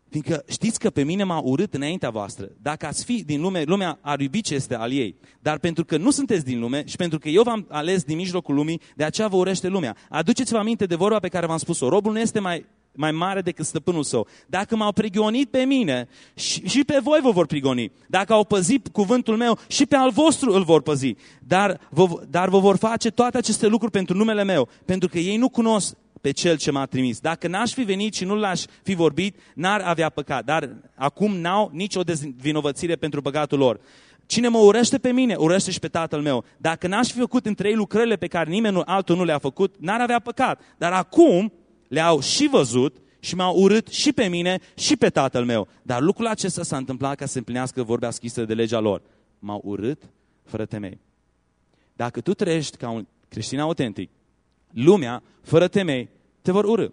Fiindcă știți că pe mine m-a urât înaintea voastră. Dacă ați fi din lume, lumea ar iubi ce este al ei. Dar pentru că nu sunteți din lume și pentru că eu v-am ales din mijlocul lumii, de aceea vă urește lumea. Aduceți-vă aminte de vorba pe care v-am spus-o. Robul nu este mai, mai mare decât stăpânul său. Dacă m-au prigonit pe mine, și, și pe voi vă vor prigoni. Dacă au păzit cuvântul meu, și pe al vostru îl vor păzi. Dar vă, dar vă vor face toate aceste lucruri pentru numele meu, pentru că ei nu cunosc pe cel ce m-a trimis. Dacă n-aș fi venit și nu l-aș fi vorbit, n-ar avea păcat. Dar acum n-au nicio dezvinovățire pentru păcatul lor. Cine mă urăște pe mine, urăște și pe tatăl meu. Dacă n-aș fi făcut între ei lucrările pe care nimeni altul nu le-a făcut, n-ar avea păcat. Dar acum le-au și văzut și m-au urât și pe mine și pe tatăl meu. Dar lucrul acesta s-a întâmplat ca să împlinească vorbea schisă de legea lor. M-au urât fără temei. Dacă tu trăiești ca un creștin autentic, lumea, fără temei, te vor urâ.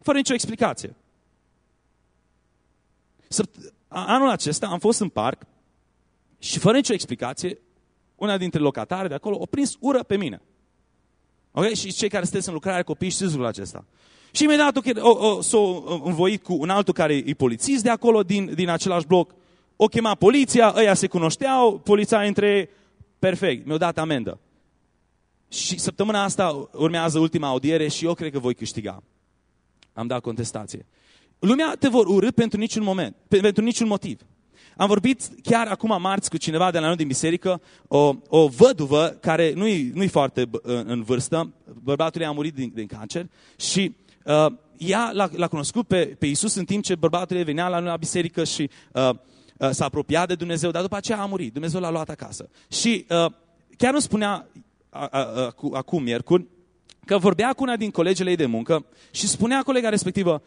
Fără nicio explicație. Anul acesta am fost în parc și fără nicio explicație, una dintre locatare de acolo a prins ură pe mine. Ok? Și cei care sunteți în lucrare copii știți lucrul acesta. Și imediat o, o, s-o învoit cu un altul care e polițist de acolo, din, din același bloc. O chema poliția, ăia se cunoșteau, poliția între perfect, mi-au dat amendă. Și săptămâna asta urmează ultima audiere și eu cred că voi câștiga. Am dat contestație. Lumea te vor urâ pentru niciun moment, pentru niciun motiv. Am vorbit chiar acum marți cu cineva de la noi din biserică, o, o văduvă care nu-i, nu-i foarte în vârstă, bărbatul ei a murit din, din cancer și uh, ea l-a, l-a cunoscut pe, pe Iisus în timp ce bărbatul ei venea la noi la biserică și uh, uh, s-a apropiat de Dumnezeu, dar după aceea a murit. Dumnezeu l-a luat acasă. Și uh, chiar nu spunea acum, miercuri, că vorbea cu una din colegele ei de muncă și spunea colega respectivă,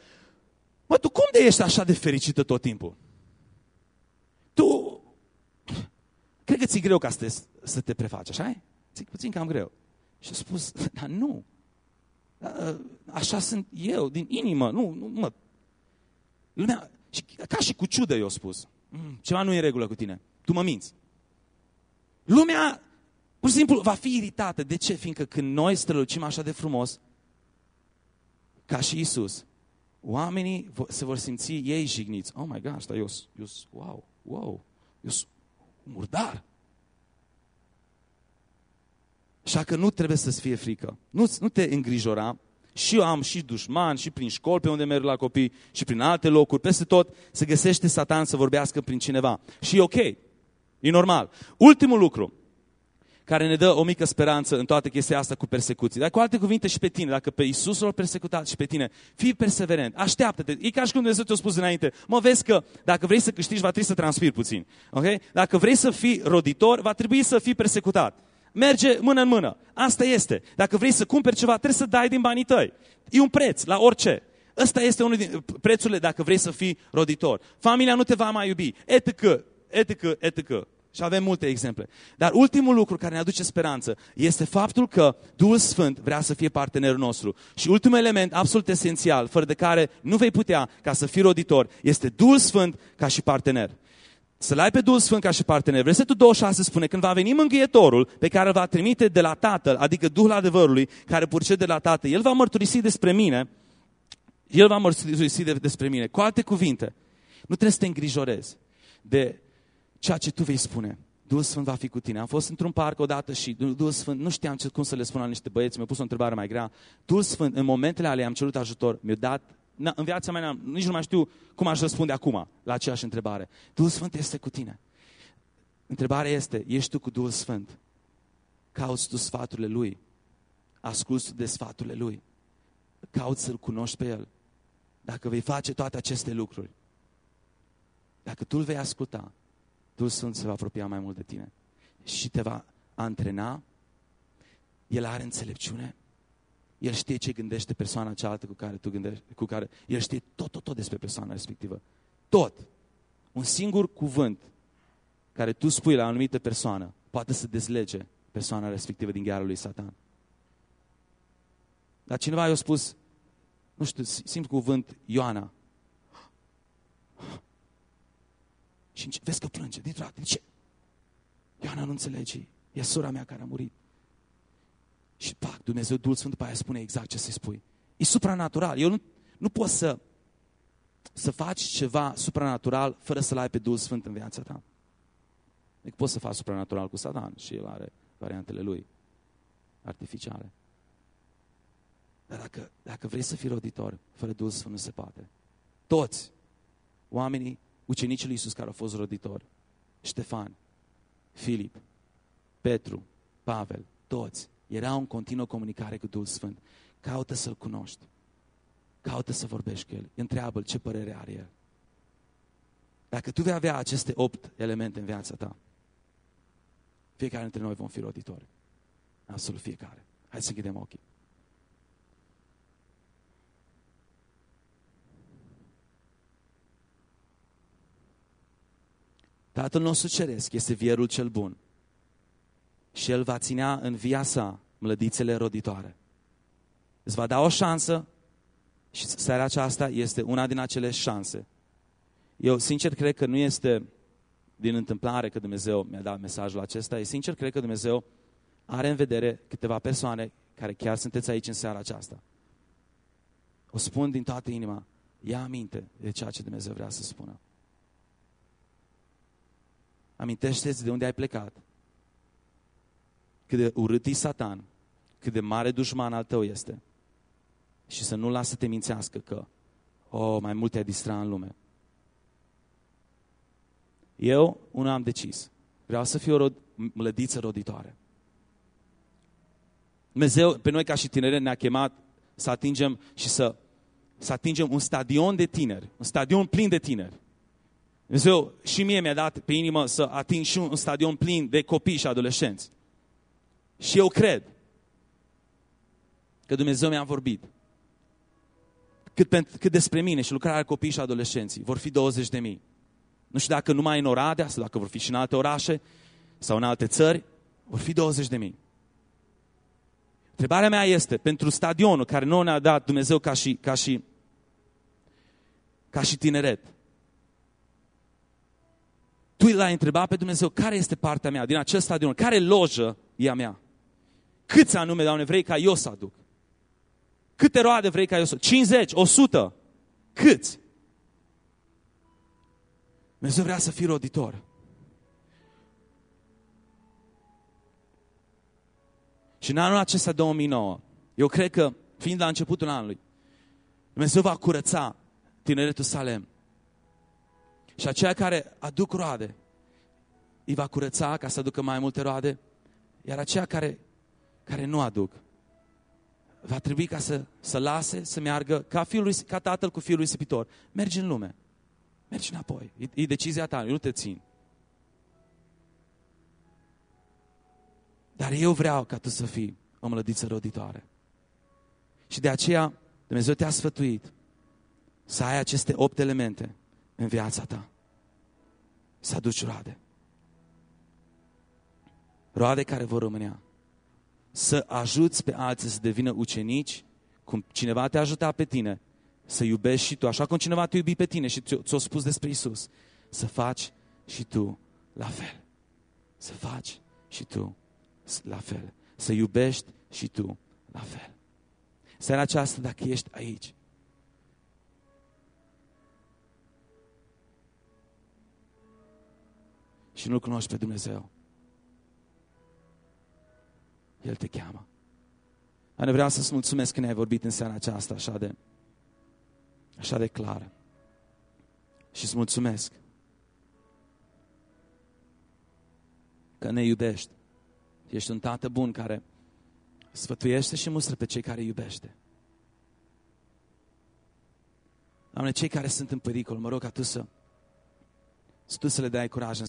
mă, tu cum de ești așa de fericită tot timpul? Tu, cred că ți-e greu ca să te, să te prefaci, așa e? ți puțin cam greu. Și a spus, dar nu, așa sunt eu, din inimă, nu, nu mă. Lumea, și, ca și cu ciudă eu spus, mm, ceva nu e în regulă cu tine, tu mă minți. Lumea Pur și simplu va fi iritată. De ce? Fiindcă când noi strălucim așa de frumos, ca și Isus, oamenii se vor simți ei jigniți. Oh my gosh, dar eu, eu wow, wow, eu sunt murdar. Așa că nu trebuie să-ți fie frică. Nu, nu te îngrijora. Și eu am și dușman, și prin școli pe unde merg la copii, și prin alte locuri, peste tot, se găsește satan să vorbească prin cineva. Și e ok. E normal. Ultimul lucru care ne dă o mică speranță în toată chestia asta cu persecuții. Dar cu alte cuvinte și pe tine, dacă pe Isus l-a persecutat și pe tine, fii perseverent, așteaptă-te. E ca și cum Dumnezeu te-a spus înainte, mă vezi că dacă vrei să câștigi, va trebui să transpiri puțin. Okay? Dacă vrei să fii roditor, va trebui să fii persecutat. Merge mână în mână. Asta este. Dacă vrei să cumperi ceva, trebuie să dai din banii tăi. E un preț la orice. Ăsta este unul din prețurile dacă vrei să fii roditor. Familia nu te va mai iubi. Etică, etică, etică. Și avem multe exemple. Dar ultimul lucru care ne aduce speranță este faptul că Duhul Sfânt vrea să fie partenerul nostru. Și ultimul element absolut esențial, fără de care nu vei putea ca să fii roditor, este Duhul Sfânt ca și partener. Să-L ai pe Duhul Sfânt ca și partener. Versetul 26 spune, când va veni mângâietorul pe care îl va trimite de la Tatăl, adică Duhul adevărului, care purce de la Tatăl, El va mărturisi despre mine, El va mărturisi despre mine. Cu alte cuvinte, nu trebuie să te îngrijorezi de ceea ce tu vei spune. Duhul Sfânt va fi cu tine. Am fost într-un parc odată și Duhul Sfânt, nu știam ce, cum să le spun la niște băieți, mi-a pus o întrebare mai grea. Duhul Sfânt, în momentele alea am cerut ajutor, mi-a dat, na, în viața mea nici nu mai știu cum aș răspunde acum la aceeași întrebare. Duhul Sfânt este cu tine. Întrebarea este, ești tu cu Duhul Sfânt? Cauți tu sfaturile Lui? Asculți de sfaturile Lui? Cauți să-L cunoști pe El? Dacă vei face toate aceste lucruri, dacă tu îl vei asculta, Duhul Sfânt se va apropia mai mult de tine și te va antrena. El are înțelepciune. El știe ce gândește persoana cealaltă cu care tu gândești, cu care el știe tot, tot, tot despre persoana respectivă. Tot. Un singur cuvânt care tu spui la o anumită persoană poate să dezlege persoana respectivă din ghearul lui Satan. Dar cineva i-a spus, nu știu, simt cuvânt Ioana. Și vezi că plânge, dintr-o dată, de ce? Ioana nu înțelege, e sora mea care a murit. Și pac, Dumnezeu Duhul Sfânt după aia spune exact ce să-i spui. E supranatural. Eu nu, nu pot să, să faci ceva supranatural fără să-L ai pe Duhul Sfânt în viața ta. Deci poți să faci supranatural cu Satan și el are variantele lui artificiale. Dar dacă, dacă vrei să fii roditor, fără Duhul Sfânt nu se poate. Toți oamenii, ucenicii lui Iisus care au fost roditori, Ștefan, Filip, Petru, Pavel, toți, erau în continuă comunicare cu Duhul Sfânt. Caută să-L cunoști. Caută să vorbești cu El. Întreabă-L ce părere are El. Dacă tu vei avea aceste opt elemente în viața ta, fiecare dintre noi vom fi roditori. Absolut fiecare. Hai să închidem ochii. Tatăl nostru Ceresc este vierul cel bun și El va ținea în via sa mlădițele roditoare. Îți va da o șansă și seara aceasta este una din acele șanse. Eu sincer cred că nu este din întâmplare că Dumnezeu mi-a dat mesajul acesta. Eu sincer cred că Dumnezeu are în vedere câteva persoane care chiar sunteți aici în seara aceasta. O spun din toată inima, ia aminte de ceea ce Dumnezeu vrea să spună. Amintește-ți de unde ai plecat. Cât de urât e Satan, cât de mare dușman al tău este. Și să nu lasă să te mințească că, oh, mai multe ai distra în lume. Eu, unul am decis. Vreau să fiu o rod, mlădiță roditoare. Dumnezeu, pe noi ca și tineri, ne-a chemat să atingem și să, să atingem un stadion de tineri, un stadion plin de tineri. Dumnezeu și mie mi-a dat pe inimă să ating și un stadion plin de copii și adolescenți. Și eu cred că Dumnezeu mi-a vorbit. Cât, pentru, cât despre mine și lucrarea copiii și adolescenții, vor fi 20 de mii. Nu știu dacă numai în Oradea, sau dacă vor fi și în alte orașe, sau în alte țări, vor fi 20 de mii. Întrebarea mea este, pentru stadionul care nu ne-a dat Dumnezeu ca și, ca și, ca și tineret, tu l-ai întrebat pe Dumnezeu care este partea mea din acest stadion, care lojă e a mea? Câți anume, Doamne, vrei ca eu să aduc? Câte roade vrei ca eu să... 50, 100? Câți? Dumnezeu vrea să fii roditor. Și în anul acesta 2009, eu cred că, fiind la începutul anului, Dumnezeu va curăța tineretul Salem. Și aceia care aduc roade, îi va curăța ca să aducă mai multe roade, iar aceia care, care nu aduc, va trebui ca să, să lase, să meargă ca, fiul ca tatăl cu fiul lui sipitor. Mergi în lume. Mergi înapoi. E, e decizia ta, eu nu te țin. Dar eu vreau ca tu să fii o mlădiță roditoare. Și de aceea Dumnezeu te-a sfătuit să ai aceste opt elemente în viața ta. Să aduci roade. Roade care vor rămânea. Să ajuți pe alții să devină ucenici, cum cineva te-a ajutat pe tine, să iubești și tu, așa cum cineva te iubi pe tine și ți-a spus despre Isus, să faci și tu la fel. Să faci și tu la fel. Să iubești și tu la fel. Seara aceasta, dacă ești aici, și nu-L cunoști pe Dumnezeu, El te cheamă. Dar vreau să-ți mulțumesc că ne-ai vorbit în seara aceasta așa de, așa de clar. Și îți mulțumesc că ne iubești. Ești un tată bun care sfătuiește și mustră pe cei care iubește. Doamne, cei care sunt în pericol, mă rog ca Tu să, să Tu să le dai curaj în